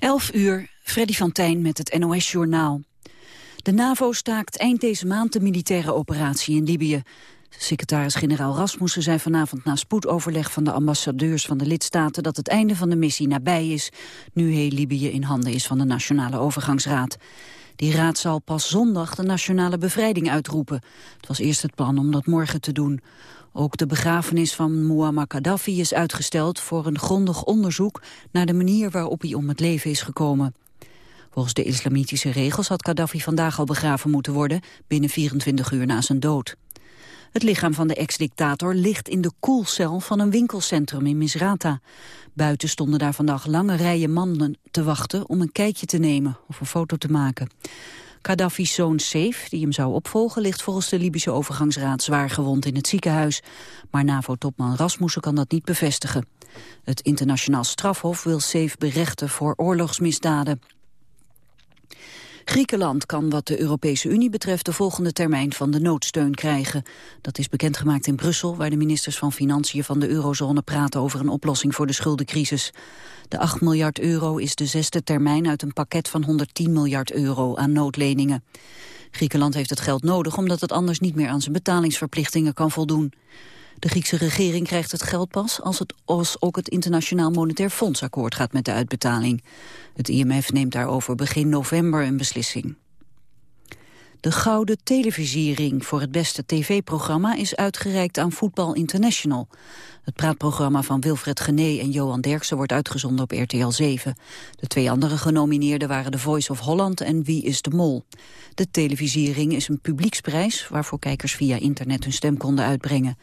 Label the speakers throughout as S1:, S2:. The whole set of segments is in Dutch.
S1: 11 uur, Freddy van Tijn met het NOS-journaal. De NAVO staakt eind deze maand de militaire operatie in Libië. Secretaris-generaal Rasmussen zei vanavond na spoedoverleg van de ambassadeurs van de lidstaten dat het einde van de missie nabij is, nu heel Libië in handen is van de Nationale Overgangsraad. Die raad zal pas zondag de nationale bevrijding uitroepen. Het was eerst het plan om dat morgen te doen. Ook de begrafenis van Muammar Gaddafi is uitgesteld voor een grondig onderzoek naar de manier waarop hij om het leven is gekomen. Volgens de islamitische regels had Gaddafi vandaag al begraven moeten worden, binnen 24 uur na zijn dood. Het lichaam van de ex-dictator ligt in de koelcel van een winkelcentrum in Misrata. Buiten stonden daar vandaag lange rijen mannen te wachten om een kijkje te nemen of een foto te maken. Gaddafi's zoon Saif, die hem zou opvolgen, ligt volgens de Libische overgangsraad zwaar gewond in het ziekenhuis. Maar NAVO-topman Rasmussen kan dat niet bevestigen. Het internationaal strafhof wil Saif berechten voor oorlogsmisdaden. Griekenland kan wat de Europese Unie betreft de volgende termijn van de noodsteun krijgen. Dat is bekendgemaakt in Brussel, waar de ministers van Financiën van de eurozone praten over een oplossing voor de schuldencrisis. De 8 miljard euro is de zesde termijn uit een pakket van 110 miljard euro aan noodleningen. Griekenland heeft het geld nodig omdat het anders niet meer aan zijn betalingsverplichtingen kan voldoen. De Griekse regering krijgt het geld pas als, het, als ook het Internationaal Monetair Fonds akkoord gaat met de uitbetaling. Het IMF neemt daarover begin november een beslissing. De Gouden Televisiering voor het beste tv-programma is uitgereikt aan Voetbal International. Het praatprogramma van Wilfred Gené en Johan Derksen wordt uitgezonden op RTL 7. De twee andere genomineerden waren The Voice of Holland en Wie is de Mol. De televisiering is een publieksprijs waarvoor kijkers via internet hun stem konden uitbrengen.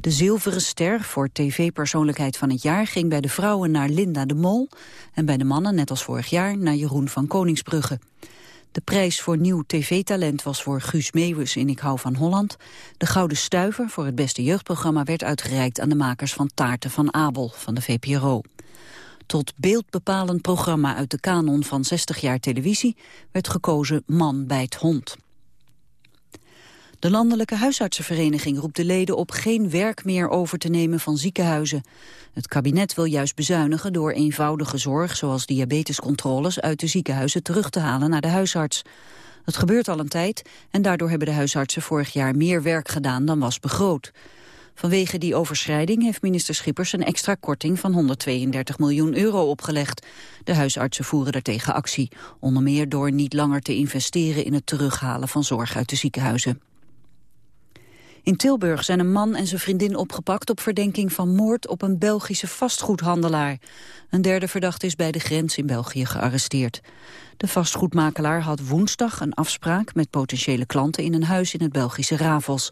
S1: De zilveren ster voor tv-persoonlijkheid van het jaar ging bij de vrouwen naar Linda de Mol en bij de mannen, net als vorig jaar, naar Jeroen van Koningsbrugge. De prijs voor nieuw tv-talent was voor Guus Meeuwis in Ik hou van Holland. De Gouden Stuiver voor het beste jeugdprogramma werd uitgereikt aan de makers van Taarten van Abel van de VPRO. Tot beeldbepalend programma uit de kanon van 60 jaar televisie werd gekozen Man bijt hond. De Landelijke Huisartsenvereniging roept de leden op geen werk meer over te nemen van ziekenhuizen. Het kabinet wil juist bezuinigen door eenvoudige zorg, zoals diabetescontroles, uit de ziekenhuizen terug te halen naar de huisarts. Dat gebeurt al een tijd en daardoor hebben de huisartsen vorig jaar meer werk gedaan dan was begroot. Vanwege die overschrijding heeft minister Schippers een extra korting van 132 miljoen euro opgelegd. De huisartsen voeren daartegen actie, onder meer door niet langer te investeren in het terughalen van zorg uit de ziekenhuizen. In Tilburg zijn een man en zijn vriendin opgepakt op verdenking van moord op een Belgische vastgoedhandelaar. Een derde verdachte is bij de grens in België gearresteerd. De vastgoedmakelaar had woensdag een afspraak met potentiële klanten in een huis in het Belgische Ravels.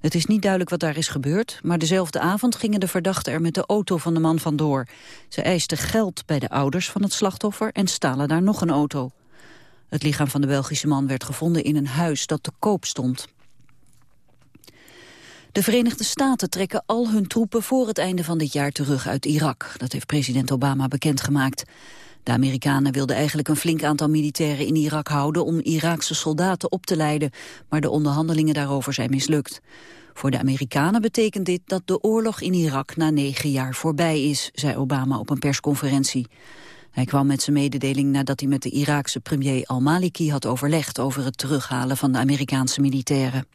S1: Het is niet duidelijk wat daar is gebeurd, maar dezelfde avond gingen de verdachten er met de auto van de man vandoor. Ze eisten geld bij de ouders van het slachtoffer en stalen daar nog een auto. Het lichaam van de Belgische man werd gevonden in een huis dat te koop stond. De Verenigde Staten trekken al hun troepen voor het einde van dit jaar terug uit Irak. Dat heeft president Obama bekendgemaakt. De Amerikanen wilden eigenlijk een flink aantal militairen in Irak houden om Iraakse soldaten op te leiden, maar de onderhandelingen daarover zijn mislukt. Voor de Amerikanen betekent dit dat de oorlog in Irak na negen jaar voorbij is, zei Obama op een persconferentie. Hij kwam met zijn mededeling nadat hij met de Iraakse premier al-Maliki had overlegd over het terughalen van de Amerikaanse militairen.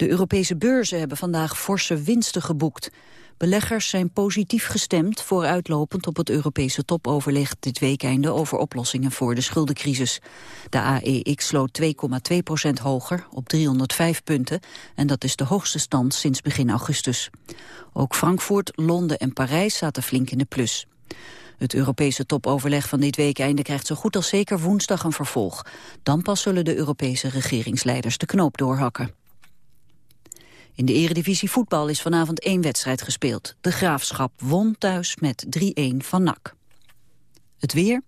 S1: De Europese beurzen hebben vandaag forse winsten geboekt. Beleggers zijn positief gestemd vooruitlopend op het Europese topoverleg dit weekende over oplossingen voor de schuldencrisis. De AEX sloot 2,2 procent hoger op 305 punten en dat is de hoogste stand sinds begin augustus. Ook Frankfurt, Londen en Parijs zaten flink in de plus. Het Europese topoverleg van dit weekende krijgt zo goed als zeker woensdag een vervolg. Dan pas zullen de Europese regeringsleiders de knoop doorhakken. In de eredivisie voetbal is vanavond één wedstrijd gespeeld. De Graafschap won thuis met 3-1 van NAC. Het weer.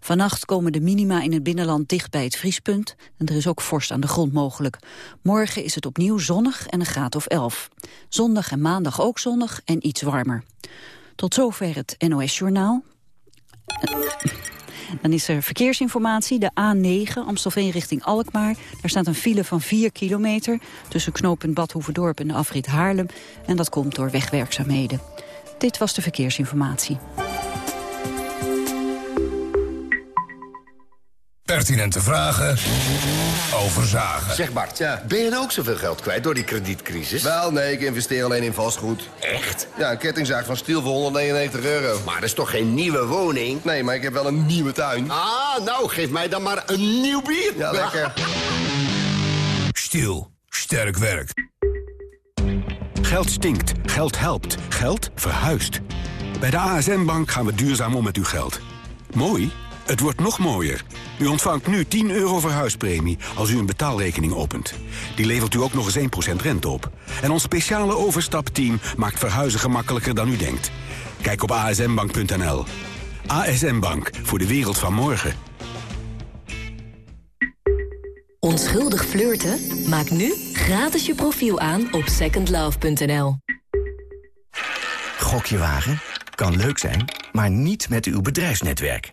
S1: Vannacht komen de minima in het binnenland dicht bij het vriespunt. En er is ook vorst aan de grond mogelijk. Morgen is het opnieuw zonnig en een graad of 11. Zondag en maandag ook zonnig en iets warmer. Tot zover het NOS Journaal. Dan is er verkeersinformatie, de A9 Amstelveen richting Alkmaar. Daar staat een file van 4 kilometer tussen knooppunt Badhoevedorp en de afrit Haarlem. En dat komt door wegwerkzaamheden. Dit was de verkeersinformatie.
S2: Pertinente vragen over zagen.
S3: Zeg Bart, ja. ben je nou ook zoveel geld kwijt door die kredietcrisis?
S4: Wel, nee, ik investeer alleen in vastgoed.
S3: Echt?
S4: Ja, een kettingzaag van Stiel voor 199 euro.
S3: Maar dat is toch geen nieuwe woning?
S4: Nee, maar ik heb wel een nieuwe tuin.
S3: Ah, nou, geef mij dan maar een nieuw bier.
S4: Ja, lekker.
S2: Stiel. Sterk werk.
S5: Geld stinkt, geld helpt, geld verhuist. Bij de ASN-bank gaan we duurzaam om met uw geld. Mooi? Het wordt nog mooier. U ontvangt nu 10 euro verhuispremie als u een betaalrekening opent. Die levert u ook nog eens 1% rente op. En ons speciale overstapteam maakt verhuizen gemakkelijker dan u denkt. Kijk op asnbank.nl. ASN Bank, voor de wereld van morgen.
S6: Onschuldig flirten? Maak nu gratis je profiel aan op secondlove.nl.
S7: Gokje wagen? Kan leuk zijn, maar niet met uw bedrijfsnetwerk.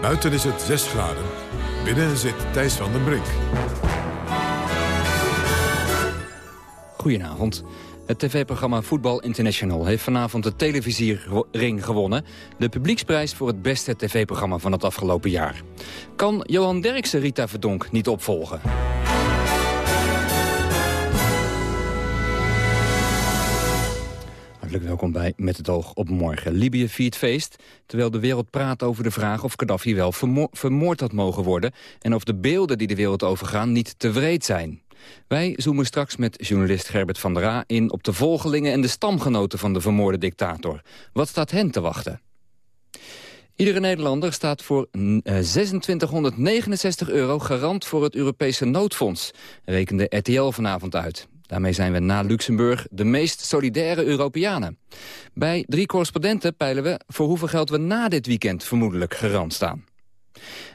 S8: Buiten is het 6 graden, binnen zit Thijs van den Brink.
S9: Goedenavond. Het tv-programma Voetbal International heeft vanavond de televisiering gewonnen. De publieksprijs voor het beste tv-programma van het afgelopen jaar. Kan Johan Derksen Rita Verdonk niet opvolgen? Hartelijk welkom bij Met het oog op morgen. Libië viert feest, terwijl de wereld praat over de vraag of Gaddafi wel vermoord had mogen worden... en of de beelden die de wereld overgaan niet te wreed zijn. Wij zoomen straks met journalist Gerbert van der Raa in op de volgelingen en de stamgenoten van de vermoorde dictator. Wat staat hen te wachten? Iedere Nederlander staat voor 2669 euro garant voor het Europese noodfonds, rekende RTL vanavond uit. Daarmee zijn we na Luxemburg de meest solidaire Europeanen. Bij drie correspondenten peilen we voor hoeveel geld we na dit weekend vermoedelijk garant staan.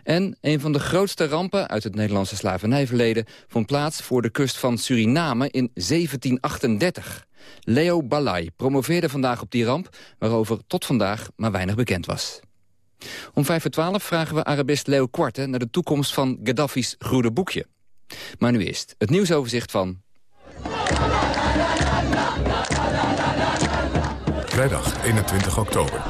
S9: En een van de grootste rampen uit het Nederlandse slavernijverleden... vond plaats voor de kust van Suriname in 1738. Leo Balai promoveerde vandaag op die ramp... waarover tot vandaag maar weinig bekend was. Om vijf voor twaalf vragen we Arabist Leo Kwarte... naar de toekomst van Gaddafi's groene boekje. Maar nu eerst het nieuwsoverzicht van...
S8: Vrijdag 21 oktober.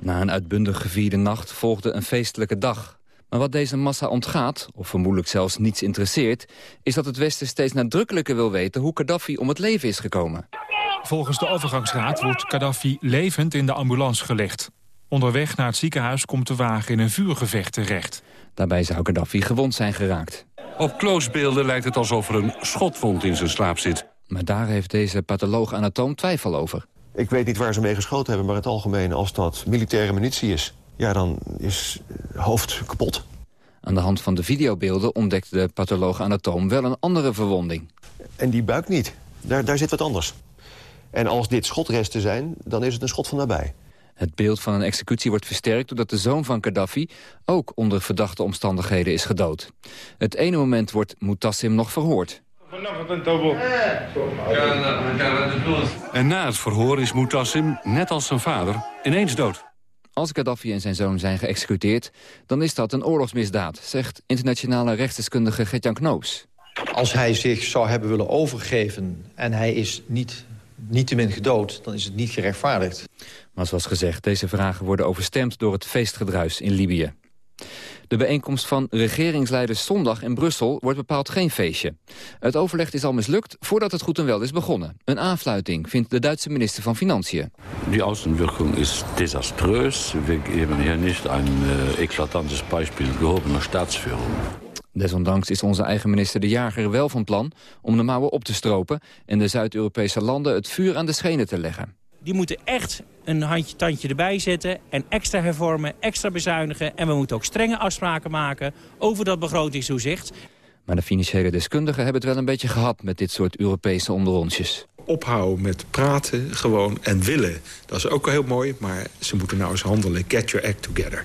S9: Na een uitbundig gevierde nacht volgde een feestelijke dag. Maar wat deze massa ontgaat, of vermoedelijk zelfs niets interesseert... is dat het Westen steeds nadrukkelijker wil weten hoe Gaddafi om het leven is gekomen.
S10: Volgens de overgangsraad wordt Gaddafi levend in de ambulance gelegd. Onderweg naar het ziekenhuis komt de wagen in een vuurgevecht terecht.
S9: Daarbij zou Gaddafi gewond zijn geraakt.
S11: Op closebeelden lijkt het alsof er een schotwond in zijn slaap zit.
S9: Maar daar heeft deze patholoog-anatoom twijfel over.
S12: Ik weet niet waar ze mee geschoten hebben, maar het algemeen... als dat militaire munitie is, ja, dan is het hoofd kapot.
S9: Aan de hand van de videobeelden ontdekte de patholoog-anatoom wel een andere verwonding.
S12: En die buik niet. Daar, daar zit wat anders. En als dit schotresten zijn, dan is het een schot van nabij.
S9: Het beeld van een executie wordt versterkt doordat de zoon van Gaddafi ook onder verdachte omstandigheden is gedood. Het ene moment wordt Mutassim nog verhoord.
S11: En na het verhoor is Mutassim, net als zijn vader, ineens dood.
S9: Als Gaddafi en zijn zoon zijn geëxecuteerd, dan is dat een oorlogsmisdaad, zegt internationale rechtsdeskundige Gertjan Knoops.
S13: Als hij zich zou hebben willen overgeven en hij is niet, niettemin gedood, dan is het niet gerechtvaardigd.
S9: Maar zoals gezegd, deze vragen worden overstemd door het feestgedruis in Libië. De bijeenkomst van regeringsleiders zondag in Brussel wordt bepaald geen feestje. Het overleg is al mislukt voordat het goed en wel is begonnen. Een aanfluiting, vindt de Duitse minister van Financiën.
S14: Die Außenwirkung is desastreus. We hebben hier niet een uh, eklatantes Beispiel gehobener staatsführung.
S9: Desondanks is onze eigen minister De Jager wel van plan om de mouwen op te stropen... en de Zuid-Europese landen het vuur aan de schenen te leggen.
S15: Die moeten echt een handje tandje erbij zetten en extra hervormen, extra bezuinigen. En we moeten ook strenge afspraken maken over dat begrotingstoezicht.
S9: Maar de financiële deskundigen hebben het wel een beetje gehad met dit soort Europese onderonsjes.
S16: Ophouden met praten gewoon en willen. Dat is ook heel mooi, maar ze moeten nou eens handelen. Get your act together.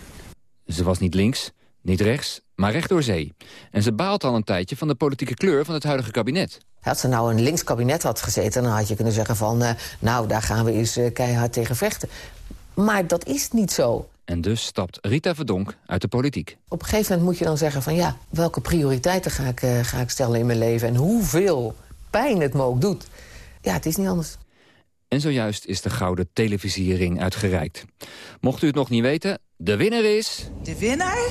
S9: Ze was niet links, niet rechts, maar recht door zee. En ze baalt al een tijdje van de politieke kleur van het huidige kabinet.
S17: Als er nou een links kabinet had gezeten... dan had je kunnen zeggen van... Uh, nou, daar gaan we eens uh, keihard tegen vechten. Maar dat is niet zo.
S9: En dus stapt Rita Verdonk uit de politiek.
S17: Op een gegeven moment moet je dan zeggen van... ja, welke prioriteiten ga ik, uh, ga ik stellen in mijn leven... en hoeveel pijn het me ook doet. Ja, het is niet anders.
S9: En zojuist is de gouden televisiering uitgereikt. Mocht u het nog niet weten, de winnaar is...
S18: De winnaar?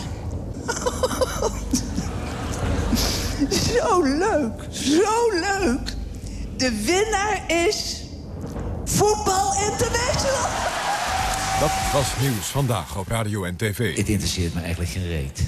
S18: zo leuk, zo leuk. De winnaar is... Voetbal International.
S8: Dat was nieuws vandaag op Radio en TV.
S19: Het interesseert me eigenlijk geen reet.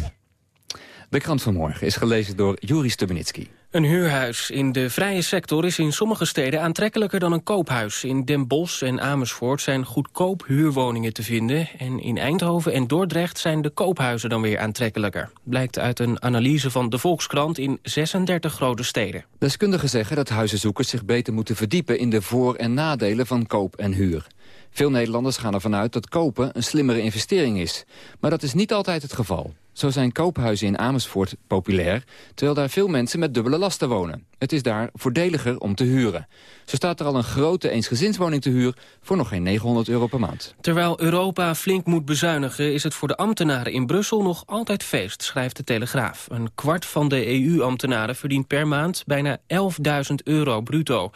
S9: De krant van morgen is gelezen door Juri Stubenitski.
S20: Een huurhuis in de vrije sector is in sommige steden aantrekkelijker dan een koophuis. In Den Bosch en Amersfoort zijn goedkoop huurwoningen te vinden. En in Eindhoven en Dordrecht zijn de koophuizen dan weer aantrekkelijker. Blijkt uit een analyse van de Volkskrant in 36 grote steden.
S9: Deskundigen zeggen dat huizenzoekers zich beter moeten verdiepen... in de voor- en nadelen van koop en huur. Veel Nederlanders gaan ervan uit dat kopen een slimmere investering is. Maar dat is niet altijd het geval. Zo zijn koophuizen in Amersfoort populair... terwijl daar veel mensen met dubbele lasten wonen. Het is daar voordeliger om te huren. Zo staat er al een grote eensgezinswoning te huur... voor nog geen 900 euro per maand.
S20: Terwijl Europa flink moet bezuinigen... is het voor de ambtenaren in Brussel nog altijd feest, schrijft de Telegraaf. Een kwart van de EU-ambtenaren verdient per maand bijna 11.000 euro bruto.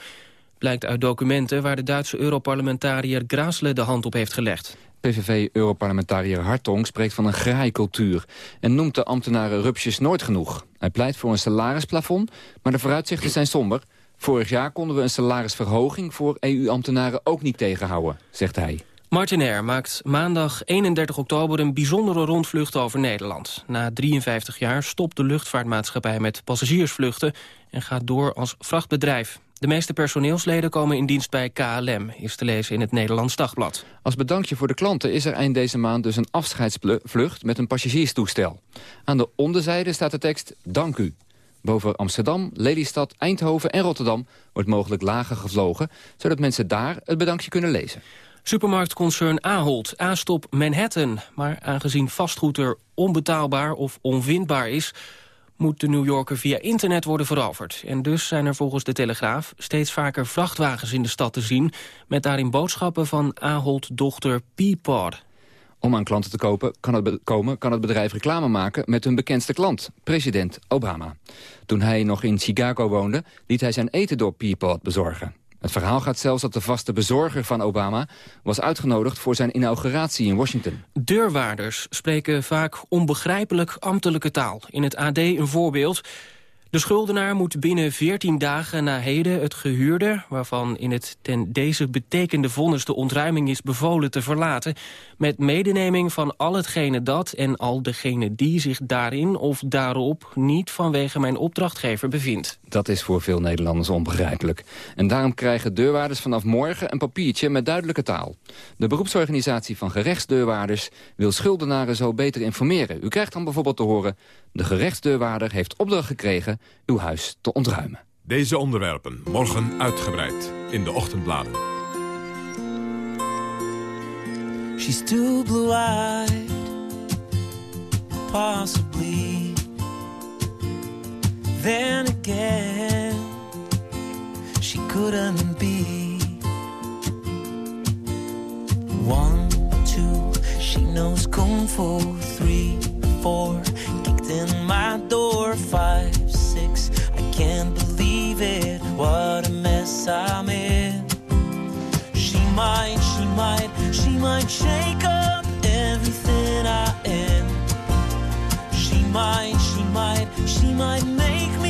S20: Blijkt uit documenten waar de Duitse Europarlementariër Grasle de hand op heeft gelegd.
S9: PVV-europarlementariër Hartong spreekt van een graaikultuur... en noemt de ambtenaren rupsjes nooit genoeg. Hij pleit voor een salarisplafond, maar de vooruitzichten zijn somber. Vorig jaar konden we een salarisverhoging voor EU-ambtenaren ook niet tegenhouden, zegt hij.
S20: Martinair maakt maandag 31 oktober een bijzondere rondvlucht over Nederland. Na 53 jaar stopt de luchtvaartmaatschappij met passagiersvluchten... en gaat door als vrachtbedrijf. De meeste personeelsleden komen in dienst bij KLM, is te lezen in het Nederlands Dagblad.
S9: Als bedankje voor de klanten is er eind deze maand dus een afscheidsvlucht met een passagierstoestel. Aan de onderzijde staat de tekst Dank u. Boven Amsterdam, Lelystad, Eindhoven en Rotterdam wordt mogelijk lager gevlogen... zodat mensen daar het bedankje kunnen lezen.
S20: Supermarktconcern Ahold aanstop Manhattan. Maar aangezien vastgoed er onbetaalbaar of onvindbaar is moet de New Yorker via internet worden veroverd. En dus zijn er volgens de Telegraaf steeds vaker vrachtwagens in de stad te zien... met daarin boodschappen van Ahold-dochter Peapod.
S9: Om aan klanten te kopen, kan het komen kan het bedrijf reclame maken met hun bekendste klant, president Obama. Toen hij nog in Chicago woonde, liet hij zijn eten door Peapod bezorgen. Het verhaal gaat zelfs dat de vaste bezorger van Obama... was uitgenodigd voor zijn inauguratie in Washington.
S20: Deurwaarders spreken vaak onbegrijpelijk ambtelijke taal. In het AD een voorbeeld... De schuldenaar moet binnen 14 dagen na heden het gehuurde... waarvan in het ten deze betekende vonnis de ontruiming is bevolen te verlaten... met medeneming van al hetgene dat en al degene die zich daarin of daarop... niet vanwege mijn opdrachtgever bevindt.
S9: Dat is voor veel Nederlanders onbegrijpelijk. En daarom krijgen deurwaarders vanaf morgen een papiertje met duidelijke taal. De beroepsorganisatie van gerechtsdeurwaarders wil schuldenaren zo beter informeren. U krijgt dan bijvoorbeeld te horen... de gerechtsdeurwaarder heeft opdracht gekregen uw huis te ontruimen.
S8: Deze onderwerpen morgen uitgebreid in de ochtendbladen.
S21: She's too blue-eyed, possibly. Then again, she couldn't be. One, two, she knows kung fu. Three, four, my door. Five, six, I can't believe it, what a mess I'm in. She might, she might, she might shake up everything I am. She might, she might, she might make me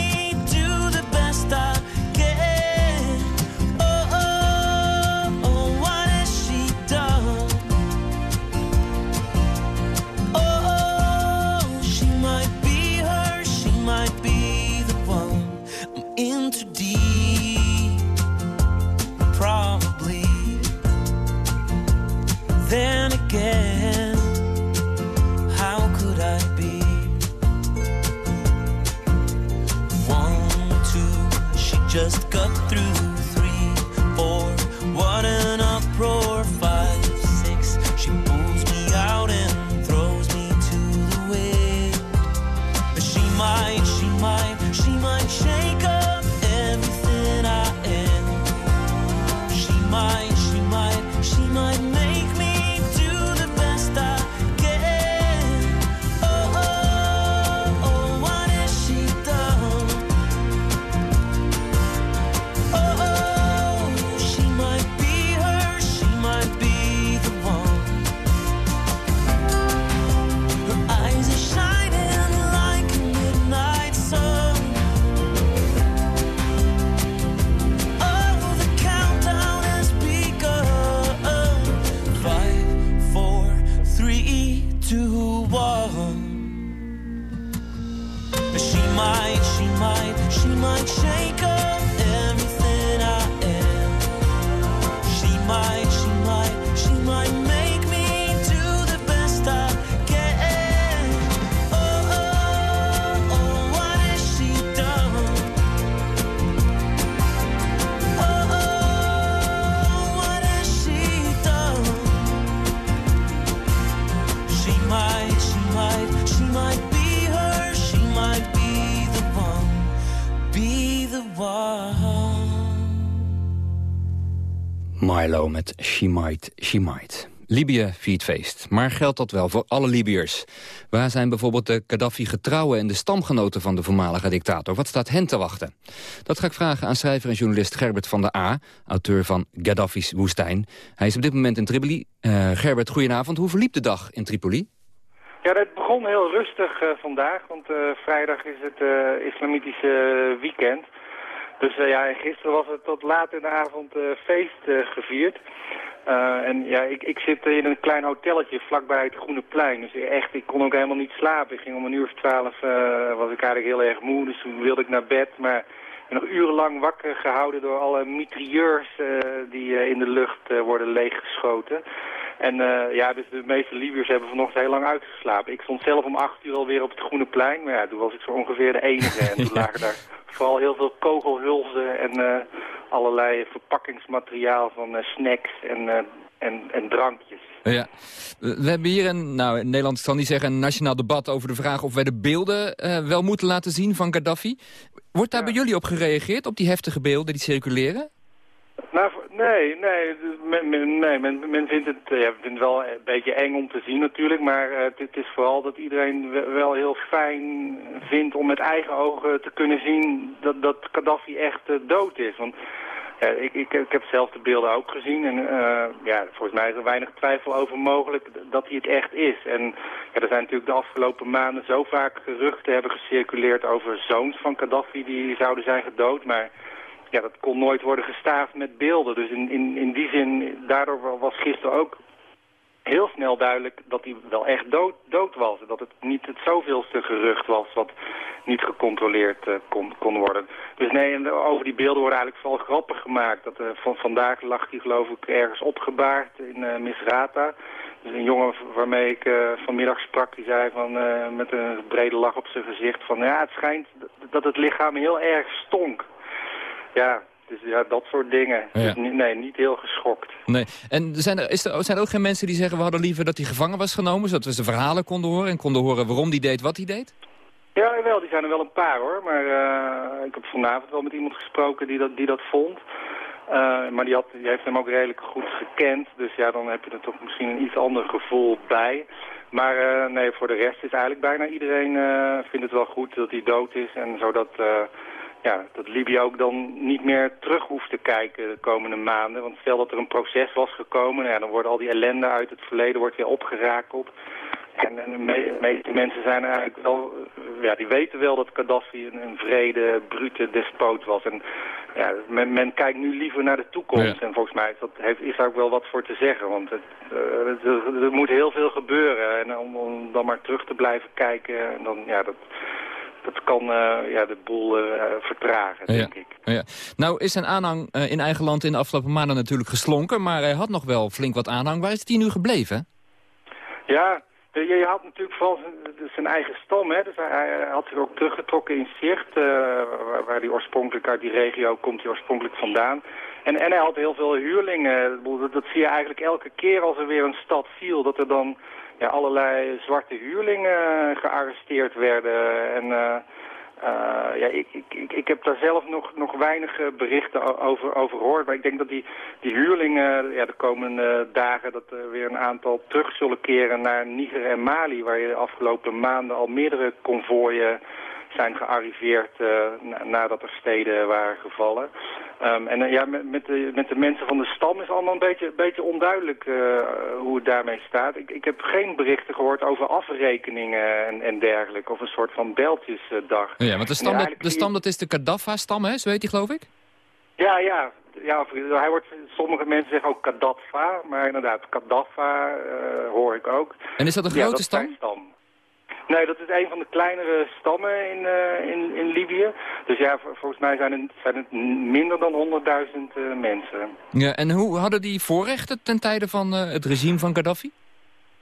S9: Milo met She Might, She Might. Libië viert feest, maar geldt dat wel voor alle Libiërs? Waar zijn bijvoorbeeld de Gaddafi-getrouwen en de stamgenoten van de voormalige dictator? Wat staat hen te wachten? Dat ga ik vragen aan schrijver en journalist Gerbert van der A, auteur van Gaddafi's woestijn. Hij is op dit moment in Tripoli. Eh, Gerbert, goedenavond. Hoe verliep de dag in Tripoli?
S22: Ja, het begon heel rustig eh, vandaag, want eh, vrijdag is het islamitische weekend. Dus eh, ja, en gisteren was het tot laat in de avond eh, feest eh, gevierd. En ja, ik, ik zit in een klein hotelletje vlakbij het Groene Plein. Dus echt, ik kon ook helemaal niet slapen. Ik ging om een uur of twaalf, was ik eigenlijk heel erg moe, dus toen wilde ik naar bed. Maar ben nog urenlang wakker gehouden door alle mitrailleurs eh, die in de lucht worden leeggeschoten. En eh, ja, dus de meeste Libiërs hebben vanochtend heel lang uitgeslapen. Ik stond zelf om acht uur alweer op het Groene Plein. Maar ja, toen was ik zo ongeveer de enige. En toen lagen daar vooral heel veel kogelhulzen en eh, allerlei verpakkingsmateriaal van eh, snacks en, en, en drankjes.
S9: Ja. We hebben hier een, nou in Nederland zal niet zeggen, een nationaal debat over de vraag of wij de beelden wel moeten laten zien van Gaddafi. Wordt daar bij jullie op gereageerd, op die heftige beelden die circuleren?
S22: Nou, nee, nee, men, men- nee men, men vindt het eh, ja, vindt wel een beetje eng om te zien natuurlijk, maar eh, het, is vooral dat iedereen we- wel heel fijn vindt om met eigen ogen te kunnen zien dat, dat Gaddafi echt eh, dood is. Want ja, ik, ik, ik heb zelf de beelden ook gezien en ja, volgens mij is er weinig twijfel over mogelijk dat hij het echt is. En ja, er zijn natuurlijk de afgelopen maanden zo vaak geruchten hebben gecirculeerd over zoons van Gaddafi die zouden zijn gedood, maar ja, dat kon nooit worden gestaafd met beelden. Dus in, in, in die zin, daardoor was gisteren ook heel snel duidelijk dat hij wel echt dood, dood was. Dat het niet het zoveelste gerucht was wat niet gecontroleerd eh, kon, kon worden. Dus nee, en over die beelden worden eigenlijk vooral grappen gemaakt. Dat, eh, van, vandaag lag hij geloof ik ergens opgebaard in eh, Misrata. Dus een jongen waarmee ik vanmiddag sprak, die zei van, met een brede lach op zijn gezicht van... ja, het schijnt dat het lichaam heel erg stonk. Ja, dus ja, dat soort dingen.
S9: Ja.
S22: Dus nee, niet heel geschokt.
S9: Nee. En zijn er, is er, zijn er ook geen mensen die zeggen... we hadden liever dat hij gevangen was genomen... zodat we zijn verhalen konden horen en konden horen waarom hij deed wat hij deed?
S22: Ja, wel, die zijn er wel een paar hoor. Maar eh, ik heb vanavond wel met iemand gesproken die dat, die dat vond. Eh, maar die, had, die heeft hem ook redelijk goed gekend. Dus ja, dan heb je er toch misschien een iets ander gevoel bij. Maar eh, nee, voor de rest is eigenlijk bijna iedereen vindt het wel goed dat hij dood is. En zodat ja, dat Libië ook dan niet meer terug hoeft te kijken de komende maanden. Want stel dat er een proces was gekomen, nou ja, dan wordt al die ellende uit het verleden wordt weer opgerakeld. En, en de me- meeste mensen zijn eigenlijk wel, eh, ja, die weten wel dat Gaddafi een, een vrede, brute despoot was. En ja, men, men kijkt nu liever naar de toekomst. En volgens mij is, dat, heeft, is daar ook wel wat voor te zeggen. Want het, eh, het- er, er moet heel veel gebeuren. En om, om dan maar terug te blijven kijken, en dan, ja, dat, dat kan eh, ja, de boel eh, vertragen, denk ik.
S9: Ja. Nou is zijn aanhang eh, in eigen land in de afgelopen maanden natuurlijk geslonken... maar hij had nog wel flink wat aanhang. Waar is hij nu gebleven?
S22: Ja, je, had natuurlijk vooral zijn, eigen stam. Hè? Dus hij, had zich ook teruggetrokken in Zicht, uh, waar, hij oorspronkelijk uit die regio komt, hij oorspronkelijk vandaan. En, en hij had heel veel huurlingen. Dat, dat zie je eigenlijk elke keer als er weer een stad viel, dat er dan ja, allerlei zwarte huurlingen gearresteerd werden. En... Uh, uh, ja, ik, ik, ik heb daar zelf nog, nog weinig berichten over, over gehoord. Maar ik denk dat die, die huurlingen ja, de komende dagen dat er weer een aantal terug zullen keren naar Niger en Mali. Waar je de afgelopen maanden al meerdere konvooien zijn gearriveerd uh, nadat er steden waren gevallen. Um, en uh, ja, met, met, de, met de mensen van de stam is allemaal een beetje, beetje onduidelijk uh, hoe het daarmee staat. Ik, ik heb geen berichten gehoord over afrekeningen en, en dergelijke. Of een soort van beltjesdag.
S9: Ja, want de stam, dat, de stam dat is de Gaddafa-stam, hè? Zo heet die, geloof ik?
S22: Ja, ja. Ja, hij wordt, sommige mensen zeggen ook Gaddafa, maar inderdaad, Gaddafa hoor ik ook.
S9: En is dat een grote
S22: ja, dat
S9: stam?
S22: Nee, dat is een van de kleinere stammen in, uh, in, in Libië. Dus ja, volgens mij zijn het, zijn het minder dan 100.000 uh, mensen.
S9: Ja, en hoe hadden die voorrechten ten tijde van uh, het regime van Gaddafi?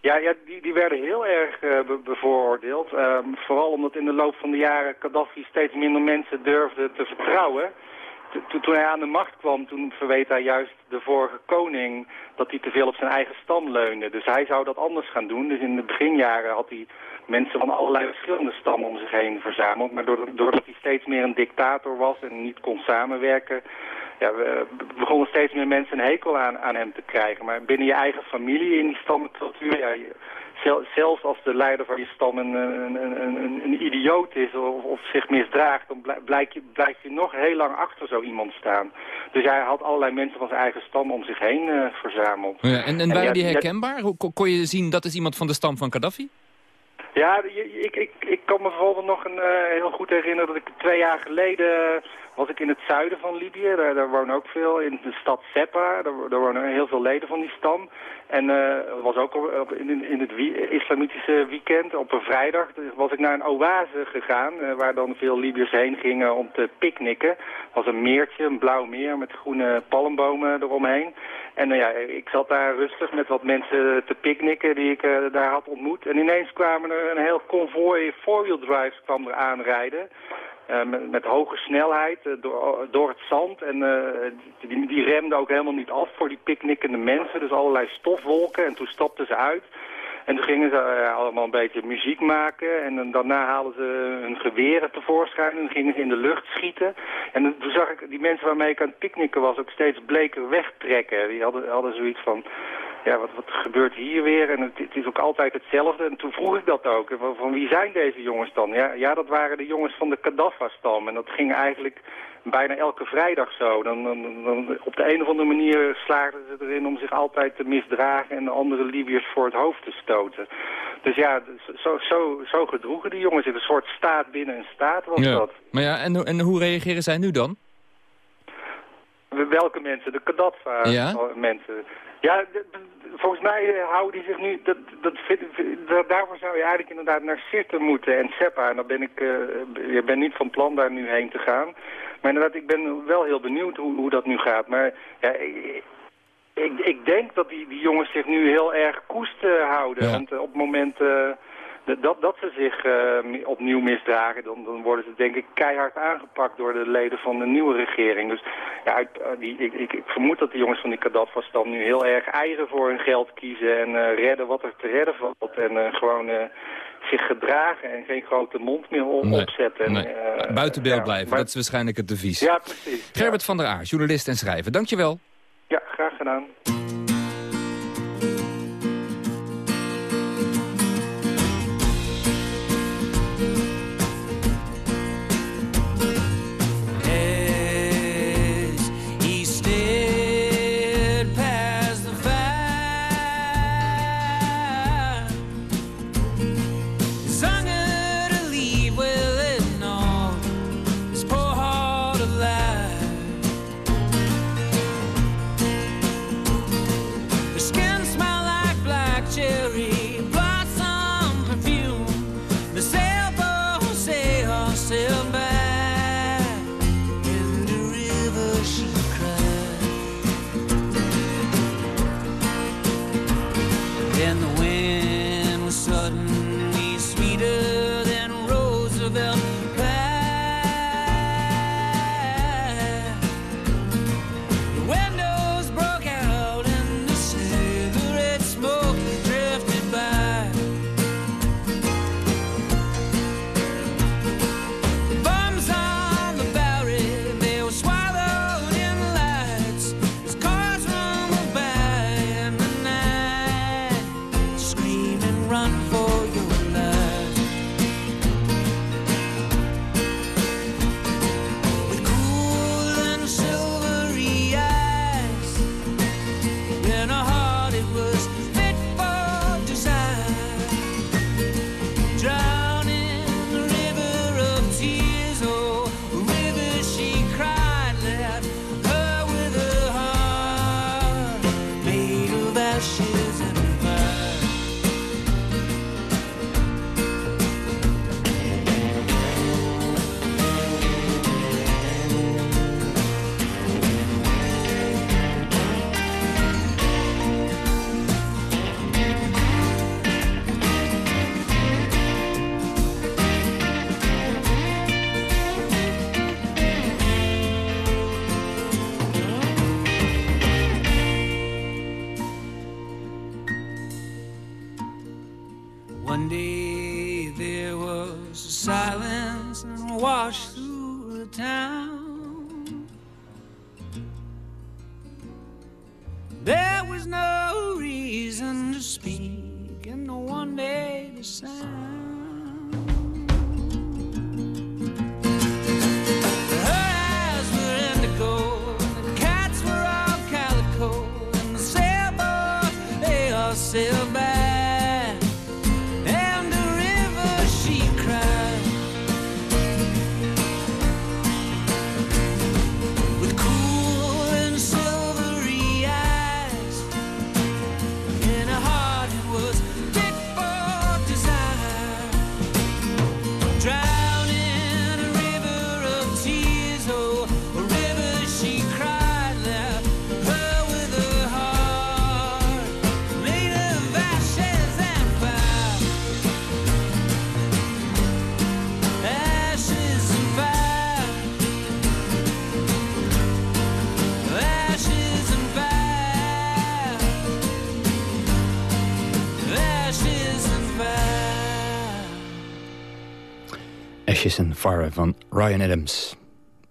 S22: Ja, ja die, die werden heel erg be bevooroordeeld. Um, vooral omdat in de loop van de jaren Gaddafi steeds minder mensen durfde te vertrouwen toen hij aan de macht kwam, toen verweet hij juist de vorige koning dat hij te veel op zijn eigen stam leunde. Dus hij zou dat anders gaan doen. Dus in de beginjaren had hij mensen van allerlei verschillende stammen om zich heen verzameld. Maar doordat hij steeds meer een dictator was en niet kon samenwerken... Ja, we begonnen steeds meer mensen een hekel aan, aan hem te krijgen. Maar binnen je eigen familie, in die stammencultuur... Ja, zelfs als de leider van je stam een, een, een, een idioot is of, of, zich misdraagt... dan blijkt je, blijft je nog heel lang achter zo iemand staan. Dus hij had allerlei mensen van zijn eigen stam om zich heen uh, verzameld.
S9: Ja, en, en waren die herkenbaar? Hoe kon je zien dat is iemand van de stam van Gaddafi?
S22: Ja, ik, ik, ik kan me bijvoorbeeld nog een, uh, heel goed herinneren dat ik twee jaar geleden was ik in het zuiden van Libië. Daar, daar ook veel, in de stad Seppa. Daar, daar wonen heel veel leden van die stam. En uh, was ook op, in, in, het islamitische weekend, op een vrijdag, was ik naar een oase gegaan... Uh, waar dan veel Libiërs heen gingen om te picknicken. Het was een meertje, een blauw meer met groene palmbomen eromheen. En uh, ja, ik zat daar rustig met wat mensen te picknicken die ik daar had ontmoet. En ineens kwamen er een heel konvooi four-wheel drives kwam er aanrijden... Uh, met, met, hoge snelheid uh, door, door het zand. En uh, die, die remden ook helemaal niet af voor die picknickende mensen. Dus allerlei stofwolken. En toen stapten ze uit. En toen gingen ze allemaal een beetje muziek maken. En daarna haalden ze hun geweren tevoorschijn. En gingen ze in de lucht schieten. En toen zag ik die mensen waarmee ik aan het picknicken was ook steeds bleker wegtrekken. Die hadden, hadden zoiets van ja, wat, wat gebeurt hier weer? En het, het, is ook altijd hetzelfde. En toen vroeg ik dat ook. Van, van, wie zijn deze jongens dan? Ja, ja, dat waren de jongens van de Gaddafa-stam. En dat ging eigenlijk bijna elke vrijdag zo. Dan, dan, dan, op de een of andere manier slaagden ze erin om zich altijd te misdragen... en de andere Libiërs voor het hoofd te stoten. Dus ja, zo, zo, zo gedroegen die jongens. In een soort staat binnen een staat was
S9: ja.
S22: dat.
S9: Maar ja, en, en hoe reageren zij nu dan?
S22: Welke mensen? De Gaddafa-mensen. Ja, volgens mij eh, houden die zich nu... Dat, dat, dat, daarvoor zou je eigenlijk inderdaad naar Sirte moeten en Seppa. En dan ben ik uh, ben niet van plan daar nu heen te gaan. Maar inderdaad, ik ben wel heel benieuwd hoe, hoe dat nu gaat. Maar ja, ik, ik, denk dat die, die jongens zich nu heel erg koest uh, houden.
S9: Ja.
S22: Want op het moment... Dat, dat ze zich uh, opnieuw misdragen, dan, dan worden ze denk ik keihard aangepakt door de leden van de nieuwe regering. Dus ja, ik, die, ik, ik, ik vermoed dat de jongens van die Gaddafi-stam nu heel erg eigen voor hun geld kiezen en uh, redden wat er te redden valt. En uh, gewoon zich gedragen en geen grote mond meer op
S9: nee,
S22: opzetten.
S9: Nee. Buiten beeld ja, blijven, maar... dat is waarschijnlijk het devies.
S22: Ja, precies.
S9: Gerbert ja. van der Aar, journalist en schrijver. Dankjewel.
S22: Ja, graag gedaan.
S21: Ashes and Fire
S9: van Ryan Adams.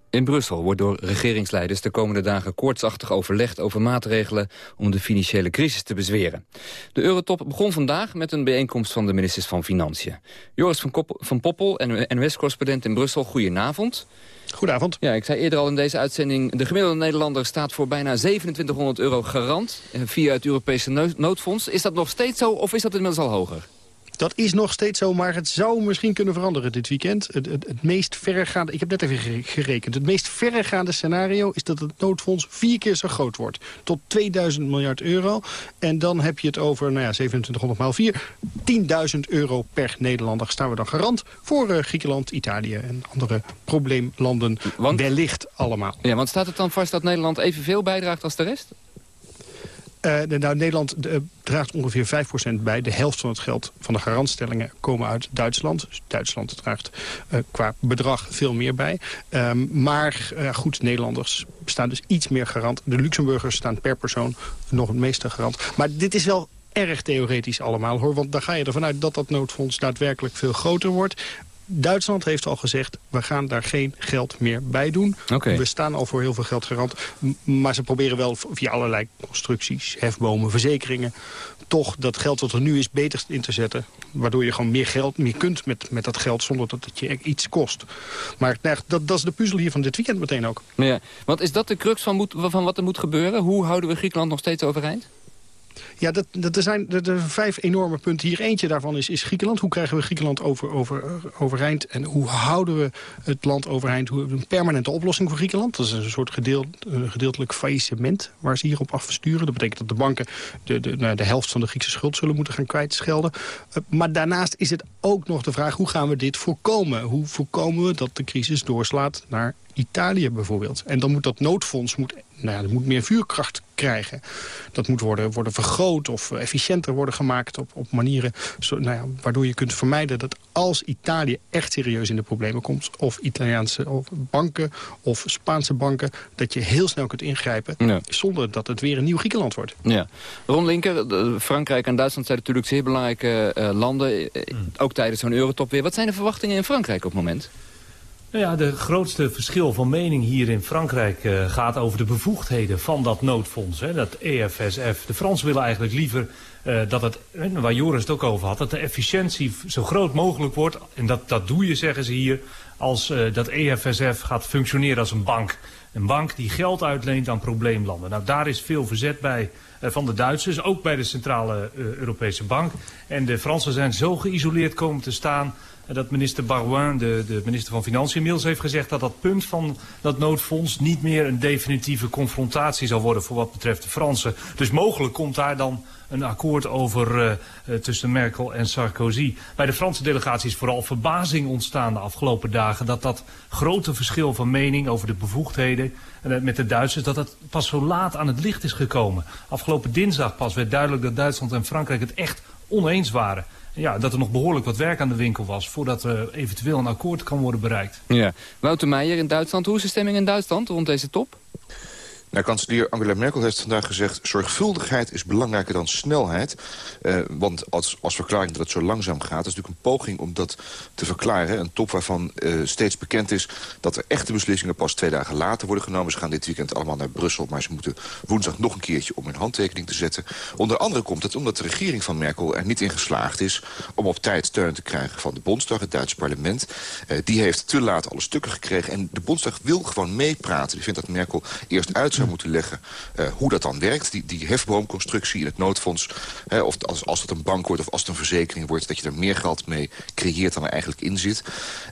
S9: In Brussel wordt door regeringsleiders de komende dagen koortsachtig overlegd over maatregelen om de financiële crisis te bezweren. De Eurotop begon vandaag met een bijeenkomst van de ministers van Financiën. Joris van, Koppel, van Poppel, NOS-correspondent in Brussel, goedenavond.
S23: Goedenavond.
S9: Ja, ik zei eerder al in deze uitzending... de gemiddelde Nederlander staat voor bijna 2700 euro garant... eh, via het Europese nood- noodfonds. Is dat nog steeds zo of is dat inmiddels al hoger?
S23: Dat is nog steeds zo, maar het zou misschien kunnen veranderen dit weekend. Het, het, het meest verregaande, ik heb net even gere- gerekend... het meest verregaande scenario is dat het noodfonds vier keer zo groot wordt. Tot 2000 miljard euro. En dan heb je het over, nou ja, 2700 maal 4... 10.000 euro per Nederlander staan we dan garant... voor eh, Griekenland, Italië en andere probleemlanden. Wellicht allemaal.
S9: Ja, want staat het dan vast dat Nederland evenveel bijdraagt als de rest?
S23: Eh, nou, Nederland eh, draagt ongeveer 5% bij. De helft van het geld van de garantstellingen komen uit Duitsland. Dus Duitsland draagt eh, qua bedrag veel meer bij. Ehm, maar goed, Nederlanders staan dus iets meer garant. De Luxemburgers staan per persoon nog het meeste garant. Maar dit is wel erg theoretisch allemaal, hoor. Want dan ga je ervan uit dat dat noodfonds daadwerkelijk veel groter wordt. Duitsland heeft al gezegd, we gaan daar geen geld meer bij doen. We staan al voor heel veel geld garant. Maar ze proberen wel via allerlei constructies, hefbomen, verzekeringen... toch dat geld wat er nu is beter in te zetten. Waardoor je gewoon meer geld, meer kunt met, met dat geld... zonder dat het je iets kost. Maar nou, dat, dat is de puzzel hier van dit weekend meteen ook.
S9: Ja, want is dat de crux van, moet, van wat er moet gebeuren? Hoe houden we Griekenland nog steeds overeind?
S23: Ja, dat, dat, er zijn er, vijf enorme punten hier. Eentje daarvan is, is Griekenland. Hoe krijgen we Griekenland over, over, overeind? En hoe houden we het land overeind? Hoe, een permanente oplossing voor Griekenland. Dat is een soort gedeel, gedeeltelijk faillissement waar ze hierop afsturen. Dat betekent dat de banken de, de, nou, de helft van de Griekse schuld zullen moeten gaan kwijtschelden. Eh, maar daarnaast is het ook nog de vraag... hoe gaan we dit voorkomen? Hoe voorkomen we dat de crisis doorslaat naar Italië bijvoorbeeld. En dan moet dat noodfonds moet, nou ja, moet meer vuurkracht krijgen. Dat moet worden, worden vergroot of efficiënter worden gemaakt op, op manieren... Zo, nou ja, waardoor je kunt vermijden dat als Italië echt serieus in de problemen komt... of Italiaanse of banken of Spaanse banken... dat je heel snel kunt ingrijpen
S9: Ja.
S23: zonder dat het weer een nieuw Griekenland wordt.
S9: Ja. Ron Linker, de- Frankrijk en Duitsland zijn natuurlijk zeer belangrijke eh, landen. eh, Ook tijdens zo'n eurotop weer. Wat zijn de verwachtingen in Frankrijk op het moment?
S24: Nou ja, de grootste verschil van mening hier in Frankrijk eh, gaat over de bevoegdheden van dat noodfonds, hè, dat EFSF. De Fransen willen eigenlijk liever eh, dat het, waar Joris het ook over had, dat de efficiëntie zo groot mogelijk wordt. En dat, dat doe je, zeggen ze hier, als eh, dat EFSF gaat functioneren als een bank. Een bank die geld uitleent aan probleemlanden. Nou, daar is veel verzet bij van de Duitsers, ook bij de Centrale Europese Bank. En de Fransen zijn zo geïsoleerd komen te staan dat minister Barouin, de, de minister van Financiën, inmiddels heeft gezegd dat dat punt van dat noodfonds niet meer een definitieve confrontatie zal worden voor wat betreft de Fransen. Dus mogelijk komt daar dan een akkoord over eh, eh, tussen Merkel en Sarkozy. Bij de Franse delegatie is vooral verbazing ontstaan de afgelopen dagen dat dat grote verschil van mening over de bevoegdheden met de Duitsers, dat dat pas zo laat aan het licht is gekomen. Afgelopen dinsdag pas werd duidelijk dat Duitsland en Frankrijk het echt oneens waren. Ja, dat er nog behoorlijk wat werk aan de winkel was voordat er eventueel een akkoord kan worden bereikt.
S9: Ja. Wouter Meijer in Duitsland. Hoe is de stemming in Duitsland rond deze top?
S25: Nou, kanselier Angela Merkel heeft vandaag gezegd... zorgvuldigheid is belangrijker dan snelheid. Uh, want als, als verklaring dat het zo langzaam gaat... is natuurlijk een poging om dat te verklaren. Een top waarvan uh, steeds bekend is dat er echte beslissingen... pas twee dagen later worden genomen. Ze gaan dit weekend allemaal naar Brussel... maar ze moeten woensdag nog een keertje om hun handtekening te zetten. Onder andere komt het omdat de regering van Merkel er niet in geslaagd is... om op tijd steun te krijgen van de Bondsdag, het Duitse parlement. Uh, die heeft te laat alle stukken gekregen. En de Bondsdag wil gewoon meepraten. Die vindt dat Merkel eerst uit zou moeten leggen uh, hoe dat dan werkt. Die, die hefboomconstructie in het noodfonds. Of als, als het een bank wordt of als het een verzekering wordt... dat je er meer geld mee creëert dan er eigenlijk in zit.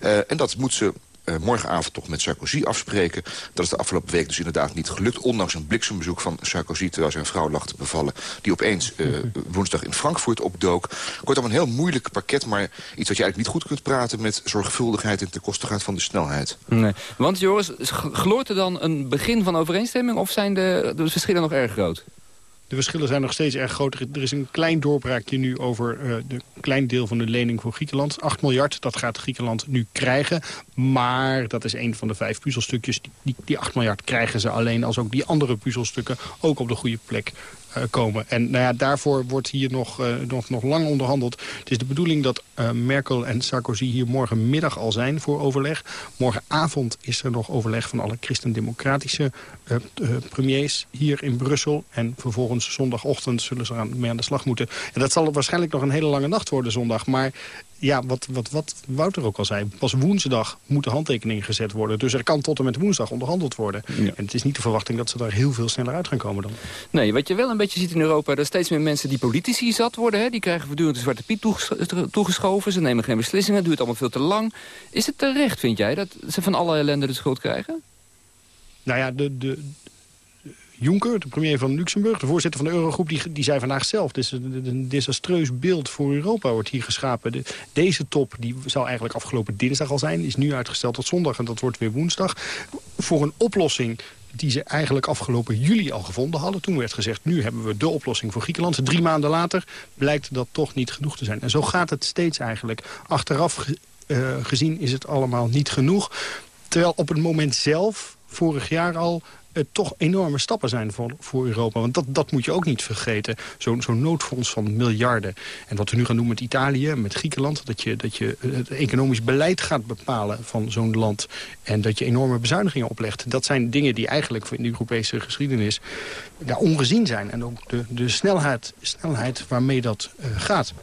S25: Uh, en dat moet ze uh, morgenavond toch met Sarkozy afspreken. Dat is de afgelopen week dus inderdaad niet gelukt. Ondanks een bliksembezoek van Sarkozy terwijl zijn vrouw lag te bevallen. Die opeens uh, woensdag in Frankfurt opdook. Kortom een heel moeilijk pakket. Maar iets wat je eigenlijk niet goed kunt praten met zorgvuldigheid... en ten koste gaat van de snelheid.
S9: Nee. Want Joris, gloort er dan een begin van overeenstemming... of zijn de, de verschillen nog erg groot?
S23: De verschillen zijn nog steeds erg groot. Er is een klein doorbraakje nu over uh, de klein deel van de lening voor Griekenland. 8 miljard, dat gaat Griekenland nu krijgen. Maar dat is een van de vijf puzzelstukjes. Die, die, die 8 miljard krijgen ze alleen als ook die andere puzzelstukken ook op de goede plek komen. En nou ja, daarvoor wordt hier nog, uh, nog, nog lang onderhandeld. Het is de bedoeling dat uh, Merkel en Sarkozy hier morgenmiddag al zijn voor overleg. Morgenavond is er nog overleg van alle christendemocratische premiers hier in Brussel. En vervolgens zondagochtend zullen ze aan, mee aan de slag moeten. En dat zal waarschijnlijk nog een hele lange nacht worden zondag. Maar ja, wat, wat, wat Wouter ook al zei, pas woensdag moeten handtekeningen gezet worden. Dus er kan tot en met woensdag onderhandeld worden. Ja. En het is niet de verwachting dat ze daar heel veel sneller uit gaan komen dan.
S9: Nee, wat je wel een beetje ziet in Europa, er steeds meer mensen die politici zat worden. Hè? Die krijgen voortdurend de zwarte piet toegeschoven. Ze nemen geen beslissingen, het duurt allemaal veel te lang. Is het terecht, vind jij, dat ze van alle ellende de schuld krijgen?
S23: Nou ja, de, de, Juncker, de premier van Luxemburg, de voorzitter van de Eurogroep... die, die zei vandaag zelf, dus een, een desastreus beeld voor Europa wordt hier geschapen. De, deze top die zou eigenlijk afgelopen dinsdag al zijn, is nu uitgesteld tot zondag en dat wordt weer woensdag. Voor een oplossing die ze eigenlijk afgelopen juli al gevonden hadden. Toen werd gezegd, nu hebben we de oplossing voor Griekenland. Drie maanden later blijkt dat toch niet genoeg te zijn. En zo gaat het steeds eigenlijk. Achteraf uh, gezien is het allemaal niet genoeg. Terwijl op het moment zelf, vorig jaar al toch enorme stappen zijn voor, voor Europa. Want dat, dat moet je ook niet vergeten. Zo'n zo'n noodfonds van miljarden. En wat we nu gaan doen met Italië, met Griekenland... dat je, dat je het economisch beleid gaat bepalen van zo'n land... en dat je enorme bezuinigingen oplegt. Dat zijn dingen die eigenlijk in de Europese geschiedenis ja, ongezien zijn. En ook de, de snelheid, snelheid waarmee dat uh, gaat.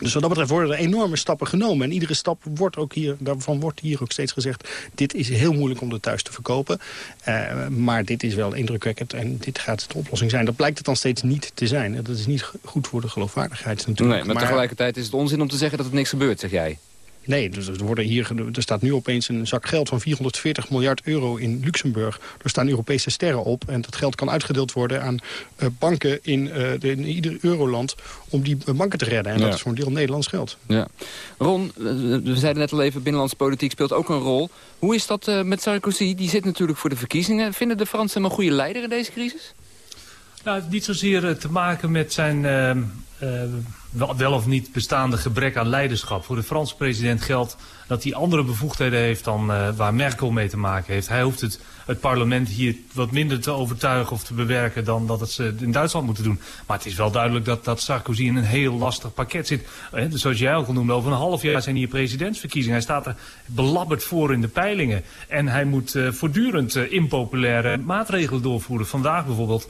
S23: Dus wat dat betreft worden er enorme stappen genomen. En iedere stap wordt ook hier, daarvan wordt hier ook steeds gezegd... dit is heel moeilijk om er thuis te verkopen. Uh, maar dit is wel indrukwekkend en dit gaat de oplossing zijn. Dat blijkt het dan steeds niet te zijn. Dat is niet goed voor de geloofwaardigheid natuurlijk.
S9: Nee, maar, maar tegelijkertijd is het onzin om te zeggen dat het niks gebeurt, zeg jij.
S23: Nee, dus er, worden hier, er staat nu opeens een zak geld van 440 miljard euro in Luxemburg. Er staan Europese sterren op en dat geld kan uitgedeeld worden aan uh, banken in, uh, de, in ieder euroland om die banken te redden. En ja. dat is voor een deel Nederlands geld.
S9: Ja. Ron, we zeiden net al even, binnenlandse politiek speelt ook een rol. Hoe is dat uh, met Sarkozy? Die zit natuurlijk voor de verkiezingen. Vinden de Fransen hem een goede leider in deze crisis?
S24: Nou, het heeft niet zozeer te maken met zijn wel of niet bestaande gebrek aan leiderschap. Voor de Franse president geldt dat hij andere bevoegdheden heeft dan uh, waar Merkel mee te maken heeft. Hij hoeft het, het parlement hier wat minder te overtuigen of te bewerken dan dat het ze in Duitsland moeten doen. Maar het is wel duidelijk dat, dat Sarkozy in een heel lastig pakket zit. Eh, zoals jij al noemde, over een half jaar zijn hier presidentsverkiezingen. Hij staat er belabberd voor in de peilingen. En hij moet uh, voortdurend uh, impopulaire maatregelen doorvoeren. Vandaag bijvoorbeeld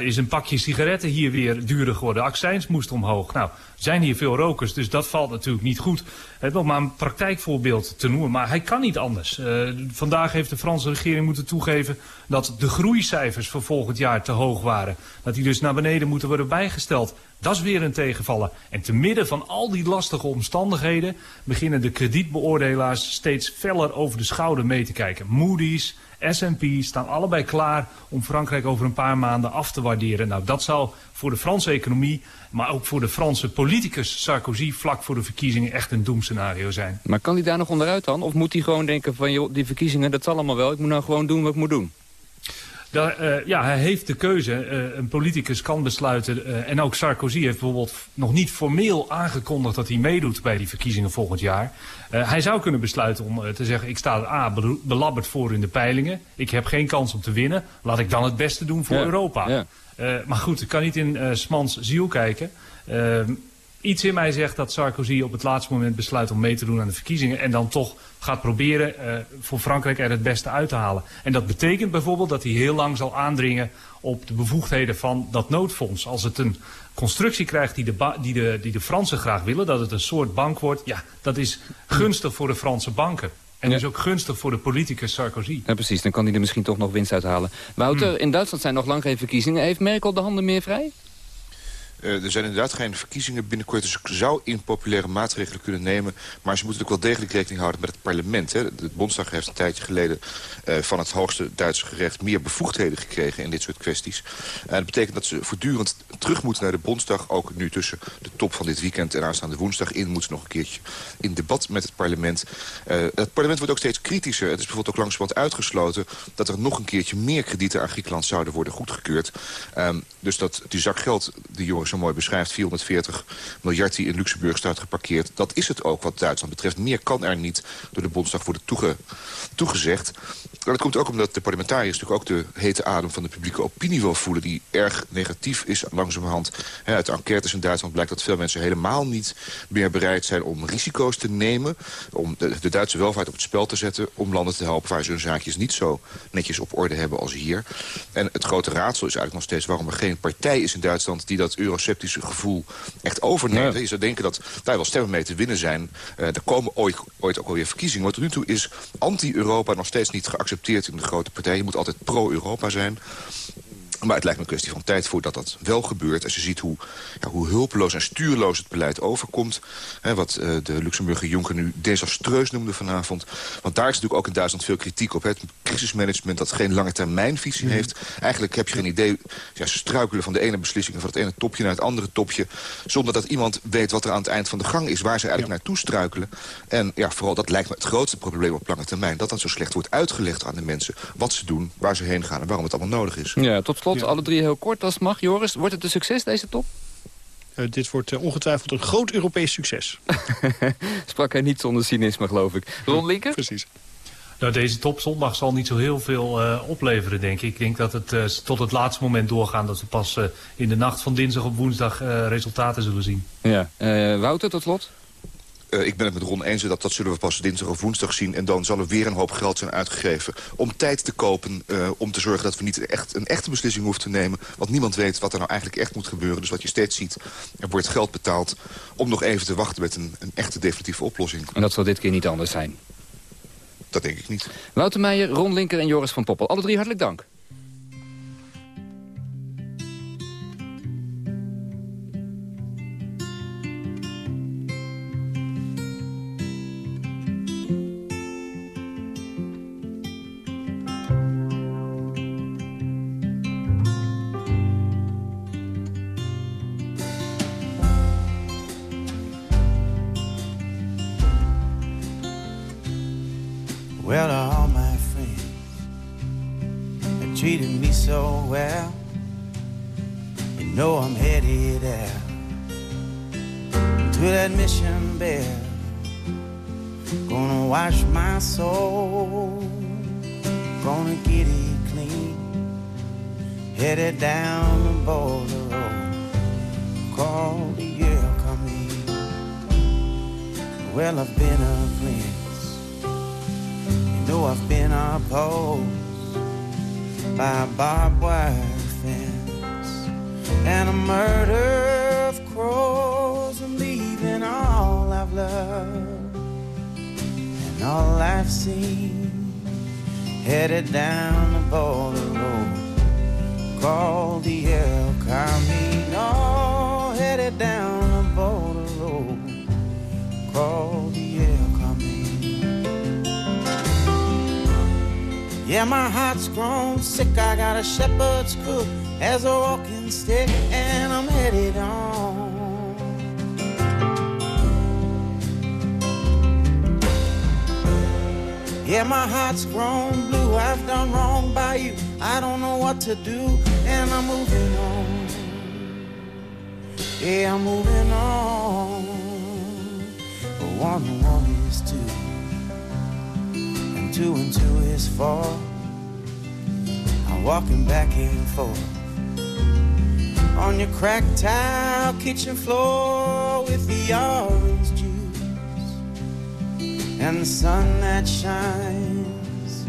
S24: is een pakje sigaretten hier weer duurder geworden. Accijns moest omhoog. Nou, zijn hier veel rokers, dus dat valt natuurlijk niet goed. Nog maar een praktijkvoorbeeld te noemen, maar hij kan niet anders. Uh, vandaag heeft de Franse regering moeten toegeven dat de groeicijfers voor volgend jaar te hoog waren. Dat die dus naar beneden moeten worden bijgesteld. Dat is weer een tegenvallen. En te midden van al die lastige omstandigheden beginnen de kredietbeoordelaars steeds feller over de schouder mee te kijken. Moody's, S&P staan allebei klaar om Frankrijk over een paar maanden af te waarderen. Nou, dat zou voor de Franse economie, maar ook voor de Franse politicus Sarkozy vlak voor de verkiezingen echt een doemscenario zijn.
S9: Maar kan hij daar nog onderuit dan? Of moet hij gewoon denken van, joh, die verkiezingen, dat zal allemaal wel. Ik moet nou gewoon doen wat ik moet doen?
S24: Daar, eh, ja, hij heeft de keuze. Eh, een politicus kan besluiten. eh, en ook Sarkozy heeft bijvoorbeeld nog niet formeel aangekondigd dat hij meedoet bij die verkiezingen volgend jaar. Hij zou kunnen besluiten om te zeggen, ik sta er A, be- belabberd voor in de peilingen. Ik heb geen kans om te winnen. Laat ik dan het beste doen voor
S9: Ja,
S24: Europa.
S9: ja.
S24: Eh, maar goed, ik kan niet in eh, Smans ziel kijken. Ehm, iets in mij zegt dat Sarkozy op het laatste moment besluit om mee te doen aan de verkiezingen. En dan toch gaat proberen eh, voor Frankrijk er het beste uit te halen. En dat betekent bijvoorbeeld dat hij heel lang zal aandringen op de bevoegdheden van dat noodfonds. Als het een constructie krijgt die de, die, de, die de Fransen graag willen, dat het een soort bank wordt. Ja, dat is gunstig voor de Franse banken. En dus ook gunstig voor de politicus Sarkozy.
S9: Ja, precies, dan kan hij er misschien toch nog winst uithalen. Wouter, in Duitsland zijn nog lang geen verkiezingen. Heeft Merkel de handen meer vrij?
S25: Eh, er zijn inderdaad geen verkiezingen binnenkort, dus ze zou impopulaire maatregelen kunnen nemen. Maar ze moeten ook wel degelijk rekening houden met het parlement. Hè. De Bondsdag heeft een tijdje geleden eh, van het hoogste Duitse gerecht meer bevoegdheden gekregen in dit soort kwesties. En dat betekent dat ze voortdurend terug moeten naar de Bondsdag. Ook nu tussen de top van dit weekend en aanstaande woensdag in moeten ze nog een keertje in debat met het parlement. Eh, het parlement wordt ook steeds kritischer. Het is bijvoorbeeld ook langzamerhand uitgesloten dat er nog een keertje meer kredieten aan Griekenland zouden worden goedgekeurd. Ehm, dus dat die zak geld die jongen zo mooi beschrijft, 440 miljard die in Luxemburg staat geparkeerd. Dat is het ook wat Duitsland betreft. Meer kan er niet door de Bondsdag worden toege, toegezegd. Maar dat komt ook omdat de parlementariërs natuurlijk ook de hete adem van de publieke opinie wil voelen... die erg negatief is langzamerhand. Hè, uit enquêtes in Duitsland blijkt dat veel mensen helemaal niet meer bereid zijn om risico's te nemen. Om de, de Duitse welvaart op het spel te zetten. Om landen te helpen waar ze hun zaakjes niet zo netjes op orde hebben als hier. En het grote raadsel is eigenlijk nog steeds waarom er geen partij is in Duitsland... die dat eurosceptische gevoel echt overneemt. Je zou denken dat daar wel stemmen mee te winnen zijn. Eh, er komen ooit, ooit ook alweer verkiezingen. Maar tot nu toe is anti-Europa nog steeds niet geaccepteerd in de grote partijen. Je moet altijd pro-Europa zijn. Maar het lijkt me een kwestie van tijd voordat dat wel gebeurt. Als je ziet hoe, ja, hoe hulpeloos en stuurloos het beleid overkomt. Hè, wat eh, de Luxemburger Jonker nu desastreus noemde vanavond. Want daar is natuurlijk ook in Duitsland veel kritiek op. Hè. Het crisismanagement dat geen lange termijnvisie heeft. Eigenlijk heb je geen idee. Ja, ze struikelen van de ene beslissing van het ene topje naar het andere topje. Zonder dat iemand weet wat er aan het eind van de gang is. Waar ze eigenlijk naartoe struikelen. En ja, vooral dat lijkt me het grootste probleem op lange termijn. Dat dat zo slecht wordt uitgelegd aan de mensen. Wat ze doen, waar ze heen gaan en waarom het allemaal nodig is.
S9: Ja, tot alle drie heel kort als het mag. Joris, wordt het een succes deze top?
S23: Eh, dit wordt eh, ongetwijfeld een groot Europees succes.
S9: Sprak hij niet zonder cynisme, geloof ik. Ron Linker?
S23: Precies.
S24: Nou, deze top zondag zal niet zo heel veel eh, opleveren, denk ik. Ik denk dat het tot het laatste moment doorgaan... dat we pas eh, in de nacht van dinsdag op woensdag eh, resultaten zullen zien.
S9: Ja. Eh, Wouter, tot slot?
S25: Eh, ik ben het met Ron eens dat dat zullen we pas dinsdag of woensdag zien. En dan zal er weer een hoop geld zijn uitgegeven om tijd te kopen. eh, om te zorgen dat we niet echt een echte beslissing hoeven te nemen. Want niemand weet wat er nou eigenlijk echt moet gebeuren. Dus wat je steeds ziet, er wordt geld betaald om nog even te wachten met een, een echte definitieve oplossing.
S9: En dat zal dit keer niet anders zijn.
S25: Dat denk ik niet.
S9: Wouter Meijer, Ron Linker en Joris van Poppel. Alle drie hartelijk dank.
S26: Yeah, my heart's grown blue. I've done wrong by you. I don't know what to do, and I'm moving on. Yeah, I'm moving on. But one and one is two, and two and two is four. I'm walking back and forth on your cracked tile kitchen floor with the orange and the sun that shines.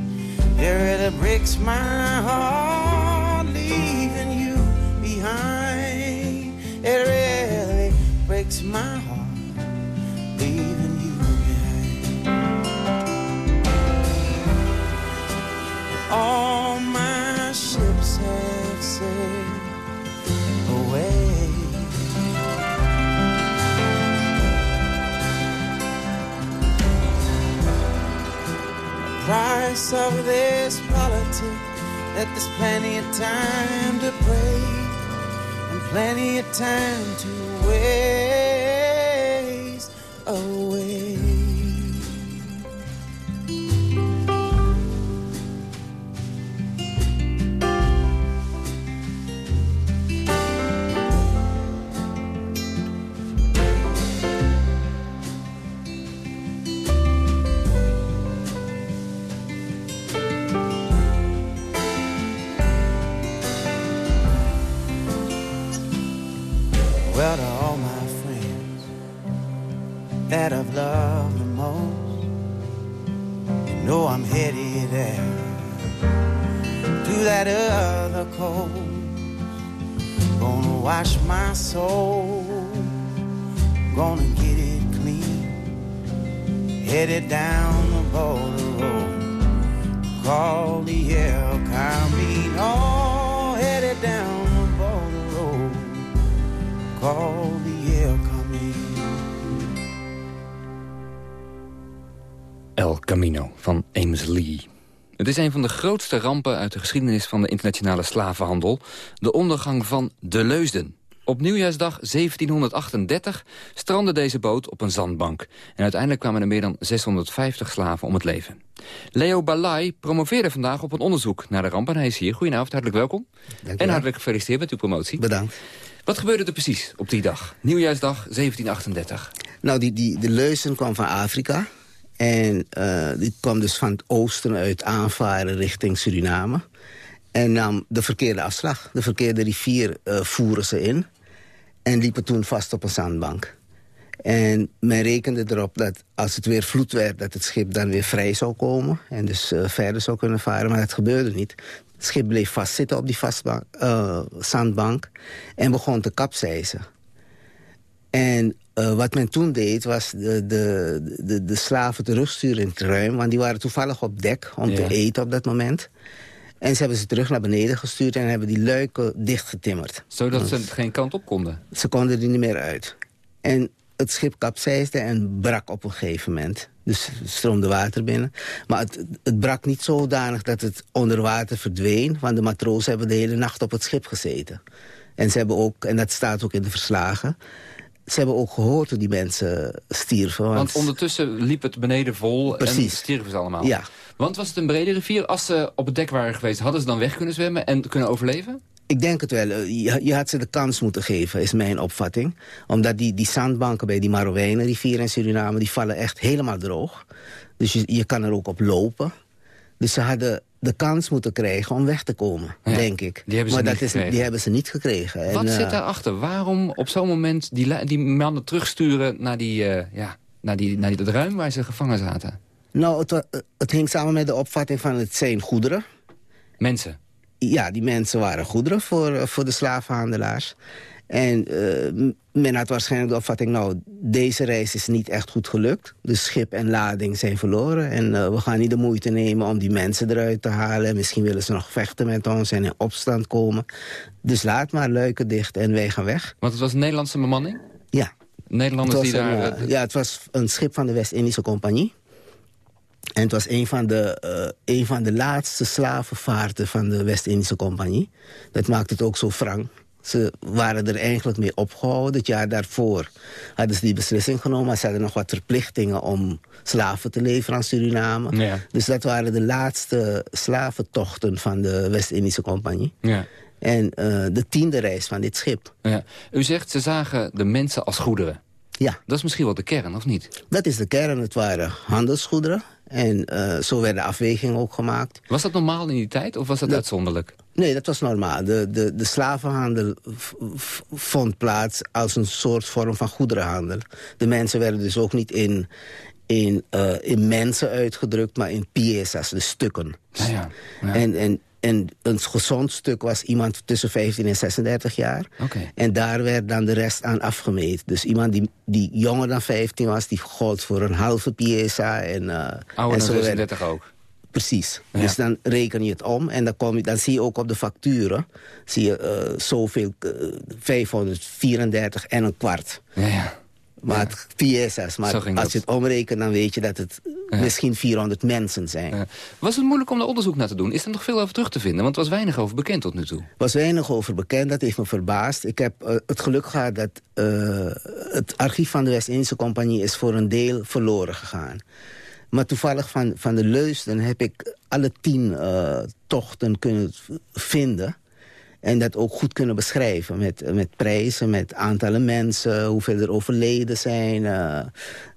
S26: It really breaks my heart leaving you behind. It really breaks my heart leaving you behind. All price of this politics that there's plenty of time to pray and plenty of time to waste that I've loved the most, you know I'm headed there to that other coast. Gonna wash my soul, gonna get it clean, headed down the border road, call the El Camino, headed down the border road call the El Camino
S9: van Ames Lee. Het is een van de grootste rampen uit de geschiedenis van de internationale slavenhandel. De ondergang van de Leusden. Op nieuwjaarsdag 1738 strandde deze boot op een zandbank. En uiteindelijk kwamen er meer dan 650 slaven om het leven. Leo Balai promoveerde vandaag op een onderzoek naar de ramp. En hij is hier. Goedenavond, hartelijk welkom. en hartelijk gefeliciteerd met uw promotie.
S27: Bedankt.
S9: Wat gebeurde er precies op die dag? Nieuwjaarsdag 1738.
S27: Nou, die, die, de leuzen kwam van Afrika. En eh, die kwam dus van het oosten uit aanvaren richting Suriname. En nam de verkeerde afslag. De verkeerde rivier eh, voeren ze in. En liepen toen vast op een zandbank. En men rekende erop dat als het weer vloed werd... dat het schip dan weer vrij zou komen. En dus eh, verder zou kunnen varen. Maar dat gebeurde niet. Het schip bleef vastzitten op die vastbank, zandbank. En begon te kapseizen. En eh, wat men toen deed, was de, de, de, de slaven terugsturen in het ruim. Want die waren toevallig op dek om te eten op dat moment. En ze hebben ze terug naar beneden gestuurd en hebben die luiken dichtgetimmerd.
S9: Zodat ze geen kant op konden.
S27: Ze konden er niet meer uit. En het schip kapseisde en brak op een gegeven moment. Dus stroomde water binnen. Maar het, het brak niet zodanig dat het onder water verdween. Want de matrozen hebben de hele nacht op het schip gezeten. En ze hebben ook, en dat staat ook in de verslagen... ze hebben ook gehoord hoe die mensen stierven. Want,
S9: Want ondertussen liep het beneden vol en stierven ze allemaal.
S27: Ja.
S9: Want was het een brede rivier? Als ze op het dek waren geweest, hadden ze dan weg kunnen zwemmen en kunnen overleven?
S27: Ik denk het wel. Eh, Je, je had ze de kans moeten geven, is mijn opvatting. Omdat die, die zandbanken bij die Marowijnenrivier in Suriname... die vallen echt helemaal droog. Dus je, je kan er ook op lopen. Dus ze hadden de kans moeten krijgen om weg te komen,
S9: Ja,
S27: denk ik.
S9: die hebben ze
S27: maar
S9: niet
S27: dat is, die hebben ze niet gekregen. En,
S9: Wat
S27: eh,
S9: zit daarachter? Waarom op zo'n moment die, die mannen terugsturen naar, die, eh, ja, naar, die, naar die, dat ruim waar ze gevangen zaten?
S27: Nou, het, wa- het hing samen met de opvatting van het zijn goederen.
S9: Mensen?
S27: Ja, die mensen waren goederen voor, eh, voor de slavenhandelaars. En eh, men had waarschijnlijk de opvatting... nou, deze reis is niet echt goed gelukt. De schip en lading zijn verloren. En eh, we gaan niet de moeite nemen om die mensen eruit te halen. Misschien willen ze nog vechten met ons en in opstand komen. Dus laat maar luiken dicht en wij gaan weg.
S9: Want het was een Nederlandse bemanning?
S27: Ja.
S9: Nederlanders die daar...
S27: een, eh, ja, het was een schip van de West-Indische Compagnie. En het was een van, de, een van de laatste slavenvaarten van de West-Indische Compagnie. Dat maakt het ook zo wrang. Ze waren er eigenlijk mee opgehouden. Het jaar daarvoor hadden ze die beslissing genomen. Maar ze hadden nog wat verplichtingen om slaven te leveren aan Suriname.
S9: Ja.
S27: Dus dat waren de laatste slaventochten van de West-Indische Compagnie.
S9: Ja.
S27: En eh, de tiende reis van dit schip.
S9: Ja. U zegt ze zagen de mensen als goederen.
S27: Ja.
S9: Dat is misschien wel de kern, of niet?
S27: Dat is de kern. Het waren handelsgoederen. En eh, zo werden afwegingen ook gemaakt.
S9: Was dat normaal in die tijd of was dat uitzonderlijk?
S27: Nee, dat was normaal. De, de, de slavenhandel vond plaats als een soort vorm van goederenhandel. De mensen werden dus ook niet in, in, eh, in mensen uitgedrukt, maar in piezas, de stukken.
S9: ja.
S27: En, en, en een gezond stuk was iemand tussen 15 en 36 jaar. En daar werd dan de rest aan afgemeten. Dus iemand die, die jonger dan 15 was, die gold voor een halve pieza. En, eh,
S9: Ouder
S27: en
S9: dan
S27: werd-
S9: 36 ook.
S27: Precies.
S9: Ja.
S27: Dus dan reken je het om en dan, kom je, dan zie je ook op de facturen... zie je eh, zoveel, eh, 534 en een kwart.
S9: Ja, ja.
S27: Maar het Maar als
S9: dat.
S27: je het omrekent, dan weet je dat het misschien 400 mensen zijn.
S9: Was het moeilijk om daar onderzoek naar te doen? Is er nog veel over terug te vinden? Want er was weinig over bekend tot nu toe.
S27: was weinig over bekend, dat heeft me verbaasd. Ik heb eh, het geluk gehad dat eh, het archief van de West-Indische Compagnie... is voor een deel verloren gegaan. Maar toevallig van, van de Leusden heb ik alle tien eh, tochten kunnen vinden... En dat ook goed kunnen beschrijven met, met prijzen, met aantallen mensen, hoeveel er overleden zijn. eh.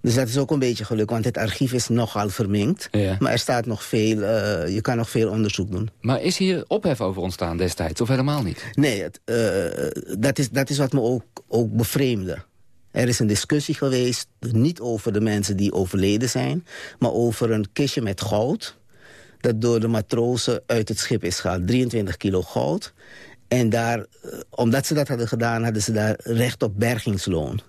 S27: dus dat is ook een beetje geluk, want het archief is nogal verminkt.
S9: Ja.
S27: Maar er staat nog veel, eh, je kan nog veel onderzoek doen.
S9: Maar is hier ophef over ontstaan destijds, of helemaal niet?
S27: Nee, het, eh, dat, is, dat is wat me ook, ook bevreemde. Er is een discussie geweest, niet over de mensen die overleden zijn... maar over een kistje met goud... dat door de matrozen uit het schip is gehaald. 23 kilo goud. En daar, eh, omdat ze dat hadden gedaan, hadden ze daar recht op bergingsloon.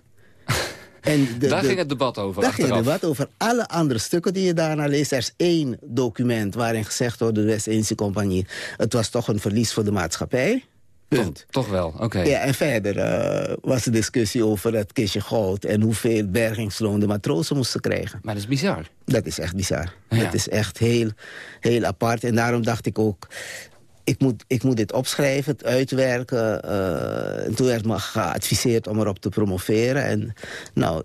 S27: En de-
S9: Daar
S27: de-
S9: ging het debat over,
S27: Daar ging het debat over. Alle andere stukken die je daarna leest. Er is één document waarin gezegd wordt... de West-Indische Compagnie... het was toch een verlies voor de maatschappij. Punt.
S9: Toch wel, oké.
S27: Ja, en verder eh, was de discussie over het kistje goud... en hoeveel bergingsloon de matrozen moesten krijgen.
S9: Maar dat is bizar.
S27: Dat is echt bizar.
S9: Ja.
S27: Dat is echt heel, heel apart. En daarom dacht ik ook... Ik moet, ik moet dit opschrijven, het uitwerken. eh, en toen werd me geadviseerd om erop te promoveren. En nou,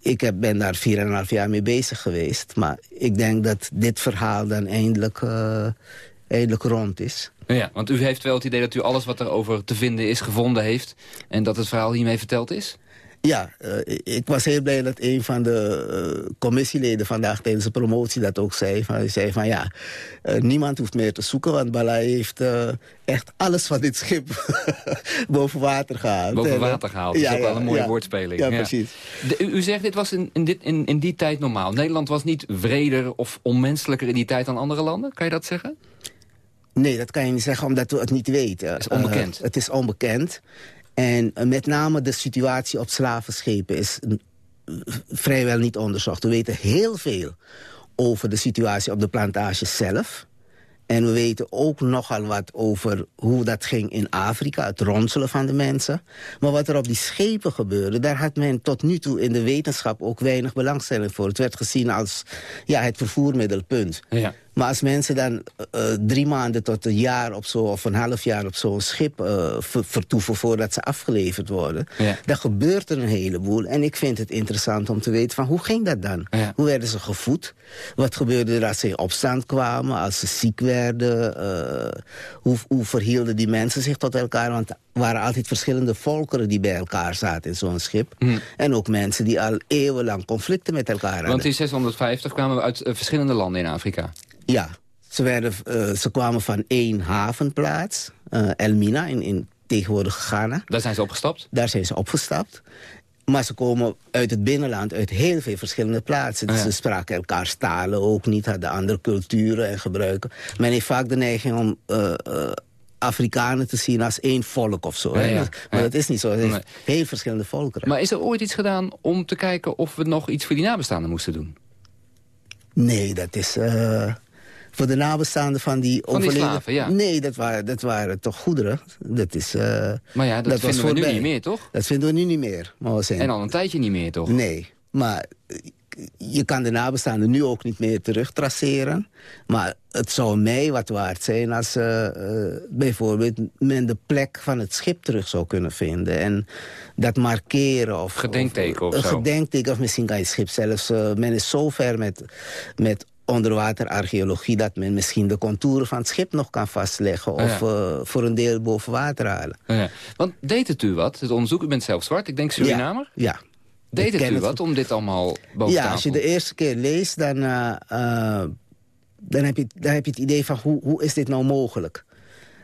S27: ik heb, ben daar 4,5 jaar mee bezig geweest. Maar ik denk dat dit verhaal dan eindelijk, eh, eindelijk rond is.
S9: Ja, want u heeft wel het idee dat u alles wat erover te vinden is gevonden heeft... en dat het verhaal hiermee verteld is?
S27: Ja, eh, ik was heel blij dat een van de eh, commissieleden vandaag tijdens de promotie dat ook zei. Van, hij zei van ja, eh, niemand hoeft meer te zoeken, want Balai heeft echt alles van dit schip boven water gehaald.
S9: Boven
S27: En,
S9: water gehaald. Dat is ook wel een mooie
S27: ja.
S9: woordspeling.
S27: Ja, precies.
S9: De- u, zegt, dit was in, in, dit, in, in die tijd normaal. Nederland was niet wreder of onmenselijker in die tijd dan andere landen. Kan je dat zeggen?
S27: Nee, dat kan je niet zeggen omdat we het niet weten. Het
S9: is onbekend.
S27: het is onbekend. En eh, met name de situatie op slavenschepen is vrijwel niet onderzocht. We weten heel veel over de situatie op de plantage zelf. En we weten ook nogal wat over hoe dat ging in Afrika, het ronselen van de mensen. Maar wat er op die schepen gebeurde, daar had men tot nu toe in de wetenschap ook weinig belangstelling voor. Het werd gezien als ja, het vervoermiddelpunt.
S9: Ja.
S27: Maar als mensen dan eh, eh, drie maanden tot een jaar op zo, of een half jaar op zo'n schip eh, ver- vertoeven voordat ze afgeleverd worden,
S9: Ja.
S27: dan gebeurt er een heleboel. En ik vind het interessant om te weten van hoe ging dat dan?
S9: Ja.
S27: Hoe werden ze gevoed? Wat gebeurde er als ze in opstand kwamen, als ze ziek werden? Hoe, hoe verhielden die mensen zich tot elkaar? Want er waren altijd verschillende volkeren die bij elkaar zaten in zo'n schip. En ook mensen die al eeuwenlang conflicten met elkaar hadden.
S9: Hm. Want in 650 kwamen we uit verschillende landen in Afrika.
S27: Ja, ze, werden, eh, ze kwamen van één havenplaats, eh, Elmina, in, in tegenwoordig Ghana.
S9: Daar zijn ze opgestapt?
S27: Daar zijn ze opgestapt. Maar ze komen uit het binnenland, uit heel veel verschillende plaatsen. Dus
S9: Ja.
S27: Ze spraken elkaar talen ook niet, hadden andere culturen en gebruiken. Men heeft vaak de neiging om eh, Afrikanen te zien als één volk of zo.
S9: Ja,
S27: hè.
S9: ja,
S27: Maar dat is niet zo. Het
S9: Nee.
S27: heel verschillende volkeren.
S9: Maar is er ooit iets gedaan om te kijken of we nog iets voor die nabestaanden moesten doen?
S27: Nee, dat is... voor de nabestaanden van die
S9: Van die
S27: overleden...
S9: slaven, ja.
S27: Nee, dat waren, dat waren toch goederen. Dat is... eh,
S9: Maar ja, dat, vinden we nu niet meer, toch?
S27: Dat vinden we nu niet meer. Maar we zijn...
S9: En al een tijdje niet meer, toch?
S27: Nee, maar eh, je kan de nabestaanden nu ook niet meer terugtraceren. Maar het zou mij wat waard zijn als uh, uh, bijvoorbeeld men de plek van het schip terug zou kunnen vinden. En dat markeren. Of,
S9: gedenkteken of,
S27: of
S9: zo.
S27: Een gedenkteken of misschien kan je het schip zelfs... Uh, men is zo ver met, met onderwaterarcheologie... dat men misschien de contouren van het schip nog kan vastleggen...
S9: Ja.
S27: of uh, voor een deel boven water halen.
S9: Ja. Want deed het u wat, het onderzoek? U bent zelf zwart, ik denk Surinamer?
S27: Ja. ja.
S9: Deed het u het wat om dit allemaal boven
S27: Ja, als je de eerste keer leest, dan, uh, uh, dan, heb, je, dan heb je het idee van... hoe, hoe is dit nou mogelijk?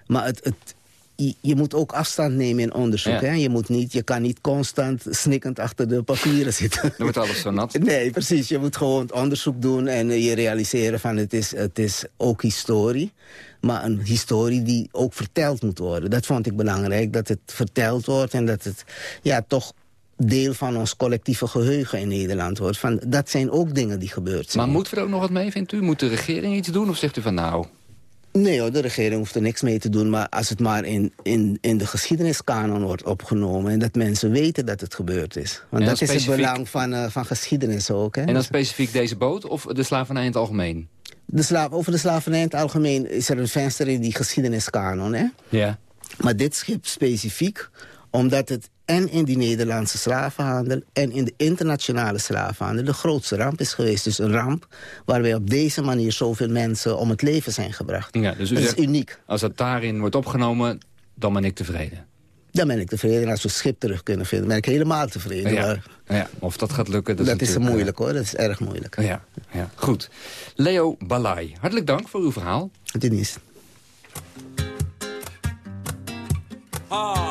S27: Maar het, het, je, je, moet ook afstand nemen in onderzoek.
S9: Ja.
S27: Hè? Je, moet niet, je kan niet constant snikkend achter de papieren zitten.
S9: Dan wordt alles zo nat.
S27: Nee, precies. Je moet gewoon onderzoek doen en je realiseren van het is, het is ook historie. Maar een historie die ook verteld moet worden. Dat vond ik belangrijk, dat het verteld wordt en dat het ja, toch deel van ons collectieve geheugen in Nederland wordt. Van, dat zijn ook dingen die gebeurd zijn.
S9: Maar moeten we er ook nog wat mee, vindt u? Moet de regering iets doen of zegt u van nou...
S27: Nee hoor, de regering hoeft er niks mee te doen. Maar als het maar in, in, in de geschiedeniskanon wordt opgenomen... en dat mensen weten dat het gebeurd is. Want dat is het belang van, uh, van geschiedenis ook. Hè?
S9: En dan specifiek deze boot of de slavernij in het algemeen?
S27: De slaaf, over de slavernij in het algemeen is er een venster in die geschiedeniskanon. Hè?
S9: Ja.
S27: Maar dit schip specifiek, omdat het en in die Nederlandse slavenhandel... en in de internationale slavenhandel de grootste ramp is geweest. Dus een ramp waarbij op deze manier zoveel mensen om het leven zijn gebracht.
S9: Ja, dus
S27: dat
S9: zegt,
S27: is uniek.
S9: Als het daarin wordt opgenomen, dan ben ik tevreden.
S27: Dan ben ik tevreden. En als we het schip terug kunnen vinden, ben ik helemaal tevreden.
S9: Ja,
S27: maar
S9: ja. of dat gaat lukken, dat,
S27: dat
S9: is,
S27: is moeilijk hoor, dat is erg moeilijk.
S9: Ja, ja. goed. Leo Balai, hartelijk dank voor uw verhaal.
S27: Denise.
S28: Ah.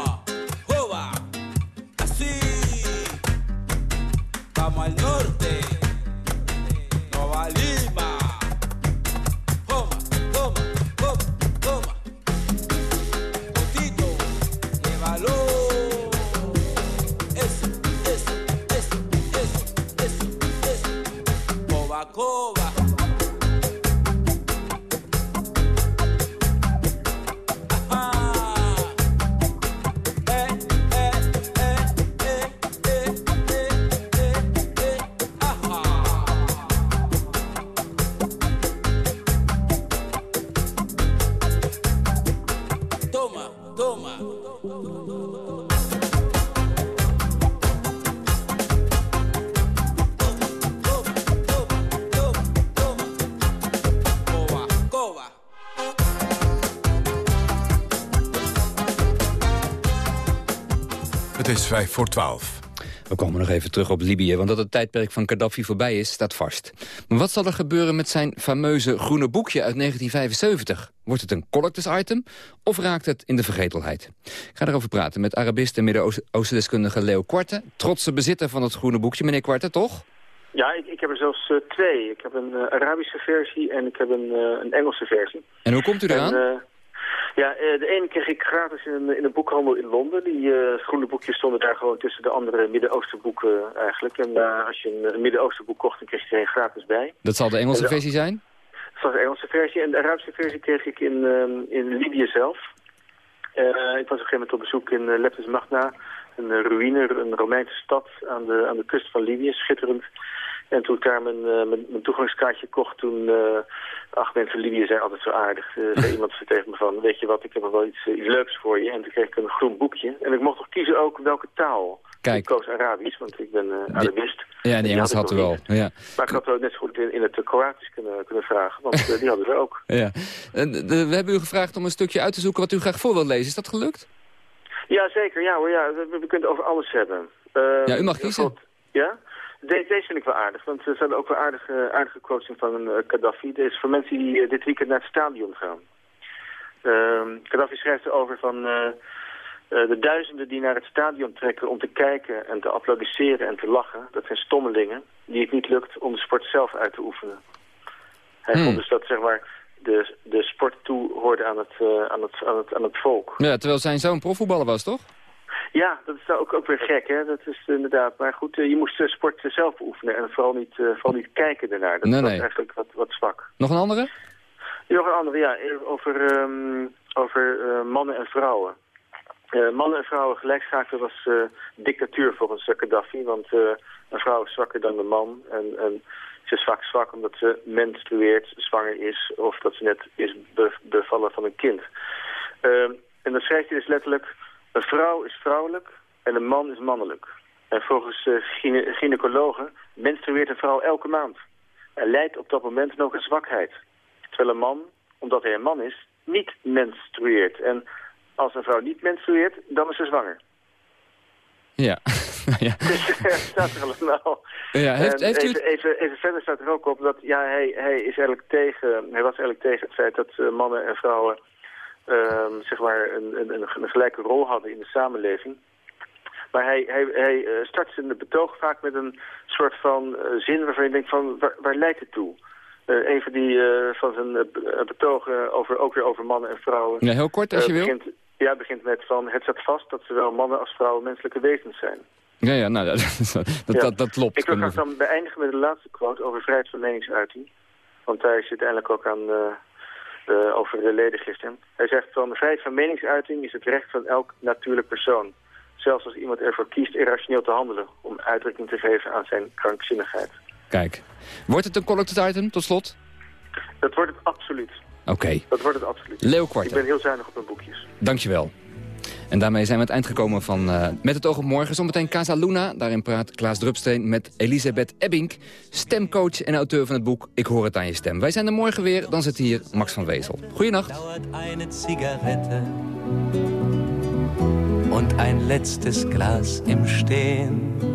S8: Vijf voor twaalf.
S9: We komen nog even terug op Libië, want dat het tijdperk van Gaddafi voorbij is, staat vast. Maar wat zal er gebeuren met zijn fameuze groene boekje uit 1975? Wordt het een collectors item of raakt het in de vergetelheid? Ik ga erover praten met Arabist en Midden-Oosten-deskundige Leo Kwarte... trotse bezitter van het groene boekje. Meneer Kwarte, toch?
S29: Ja, ik, ik heb er zelfs uh, twee. Ik heb een uh, Arabische versie en ik heb een, uh, een Engelse versie.
S9: En hoe komt u eraan?
S29: En, ja, de ene kreeg ik gratis in een, in een boekhandel in Londen. Die groene boekjes stonden daar gewoon tussen de andere Midden-Oosten boeken eigenlijk. En als je een, een Midden-Oosten boek kocht, dan kreeg je er een gratis bij.
S9: Dat zal de Engelse
S29: de,
S9: versie zijn?
S29: Dat was de Engelse versie. En de Arabische versie kreeg ik in, in Libië zelf. ik was op een gegeven moment op bezoek in uh, Leptis Magna. Een ruïne, een Romeinse stad aan de, aan de kust van Libië. Schitterend. En toen ik daar mijn, uh, mijn, mijn, toegangskaartje kocht, toen... Uh, ach, mensen Libië zijn altijd zo aardig. Uh, zei iemand tegen me van, weet je wat, ik heb er wel iets, iets leuks voor je. En toen kreeg ik een groen boekje. En ik mocht nog kiezen ook welke taal.
S9: Kijk.
S29: Ik koos Arabisch, want ik ben Arabist.
S9: Ja, die Engels had u wel. Ja.
S29: Maar ik had ook net zo goed in, in het Kroatisch kunnen, kunnen vragen, want die hadden we ook.
S9: Ja. En de, we hebben u gevraagd om een stukje uit te zoeken wat u graag voor wilt lezen. Is dat gelukt?
S29: Ja, zeker. Ja, hoor, ja. We, we kunnen het over alles hebben.
S9: ja, u mag kiezen.
S29: Ja? De, deze vind ik wel aardig, want ze hebben ook wel aardige, aardige quotes van uh, Gaddafi. Deze is voor mensen die uh, dit weekend naar het stadion gaan. Uh, Gaddafi schrijft erover van uh, de duizenden die naar het stadion trekken om te kijken en te applaudisseren en te lachen. Dat zijn stommelingen die het niet lukt om de sport zelf uit te oefenen. Hij
S9: Hmm.
S29: vond dus dat zeg maar de, de sport toe hoorde aan het, aan, het, aan, het, aan het volk.
S9: Ja, terwijl zijn zoon profvoetballer was, toch?
S29: Ja, dat is nou ook, ook weer gek, hè? Dat is inderdaad. Maar goed, uh, je moest uh, sport zelf beoefenen en vooral niet, uh, vooral niet kijken ernaar. Dat
S9: nee,
S29: was
S9: nee.
S29: eigenlijk wat, wat zwak.
S9: Nog een andere?
S29: Nog een andere, ja. Over, um, over mannen en vrouwen. Uh, mannen en vrouwen gelijkschakelen was uh, dictatuur volgens Gaddafi. Want een vrouw is zwakker dan de man. En, en ze is vaak zwak omdat ze menstrueert, zwanger is... of dat ze net is bevallen van een kind. Ehm, en dan schrijft hij dus letterlijk... een vrouw is vrouwelijk en een man is mannelijk. En volgens gyne gynaecologen menstrueert een vrouw elke maand. En leidt op dat moment nog een zwakheid. Terwijl een man, omdat hij een man is, niet menstrueert. En als een vrouw niet menstrueert, dan is ze zwanger.
S9: Ja. ja.
S29: Dus er staat er allemaal.
S9: Ja, heeft, heeft u...
S29: even, even, even, verder staat er ook op dat ja, hij, hij, is eigenlijk tegen, hij was eigenlijk tegen het feit dat uh, mannen en vrouwen uh, zeg maar een, een, een, gelijke rol hadden in de samenleving. Maar hij, hij, hij uh, start zijn betoog vaak met een soort van uh, zin waarvan je denkt van waar, waar leidt het toe? Uh, een van die van zijn betogen over, ook weer over mannen en vrouwen.
S9: Ja, heel kort als je
S29: begint,
S9: wil.
S29: Ja, begint met van het staat vast dat zowel mannen als vrouwen menselijke wezens zijn.
S9: Ja, ja, nou, dat, dat,
S29: ja.
S9: dat, dat klopt.
S29: Ik wil graag dan beëindigen met de laatste quote over vrijheid van meningsuiting. Want daar zit uiteindelijk ook aan uh, uh, over de ledengisten. Hij zegt van de vrijheid van meningsuiting is het recht van elk natuurlijk persoon. Zelfs als iemand ervoor kiest irrationeel te handelen om uitdrukking te geven aan zijn krankzinnigheid.
S9: Kijk, wordt het een collected item tot slot?
S29: Dat wordt het absoluut.
S9: Oké. Okay.
S29: Dat wordt het absoluut.
S9: Kwart.
S29: Ik ben heel zuinig op mijn boekjes.
S9: Dankjewel. En daarmee zijn we aan het eind gekomen van uh, Met het oog op morgen. Zometeen Casa Luna. Daarin praat Klaas Drupsteen met Elisabeth Ebbink. Stemcoach en auteur van het boek Ik hoor het aan je stem. Wij zijn er morgen weer. Dan zit hier Max van Wezel. Goeienacht.
S21: und ein letztes Glas im Stehen.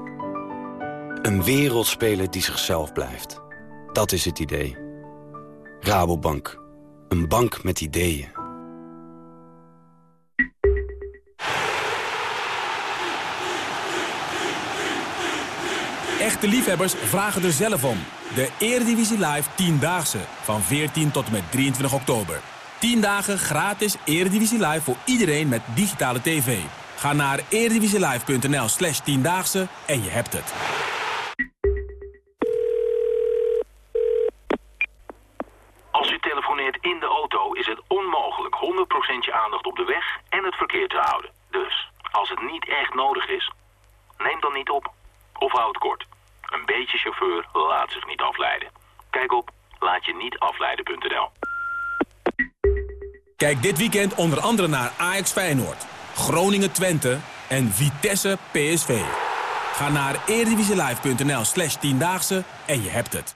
S30: Een wereldspeler die zichzelf blijft. Dat is het idee. Rabobank. Een bank met ideeën.
S31: Echte liefhebbers vragen er zelf om. De Eredivisie Live 10-daagse van 14 tot en met 23 oktober. 10 dagen gratis Eredivisie Live voor iedereen met digitale tv. Ga naar eredivisielive.nl slash 10-daagse en je hebt het.
S32: In de auto is het onmogelijk 100% je aandacht op de weg en het verkeer te houden. Dus, als het niet echt nodig is, neem dan niet op. Of houd kort. Een beetje chauffeur laat zich niet afleiden. Kijk op laatje-niet-afleiden.nl.
S31: Kijk dit weekend onder andere naar Ajax Feyenoord, Groningen Twente en Vitesse PSV. Ga naar eredivisielive.nl slash tiendaagse en je hebt het.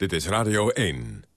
S8: Dit is Radio 1.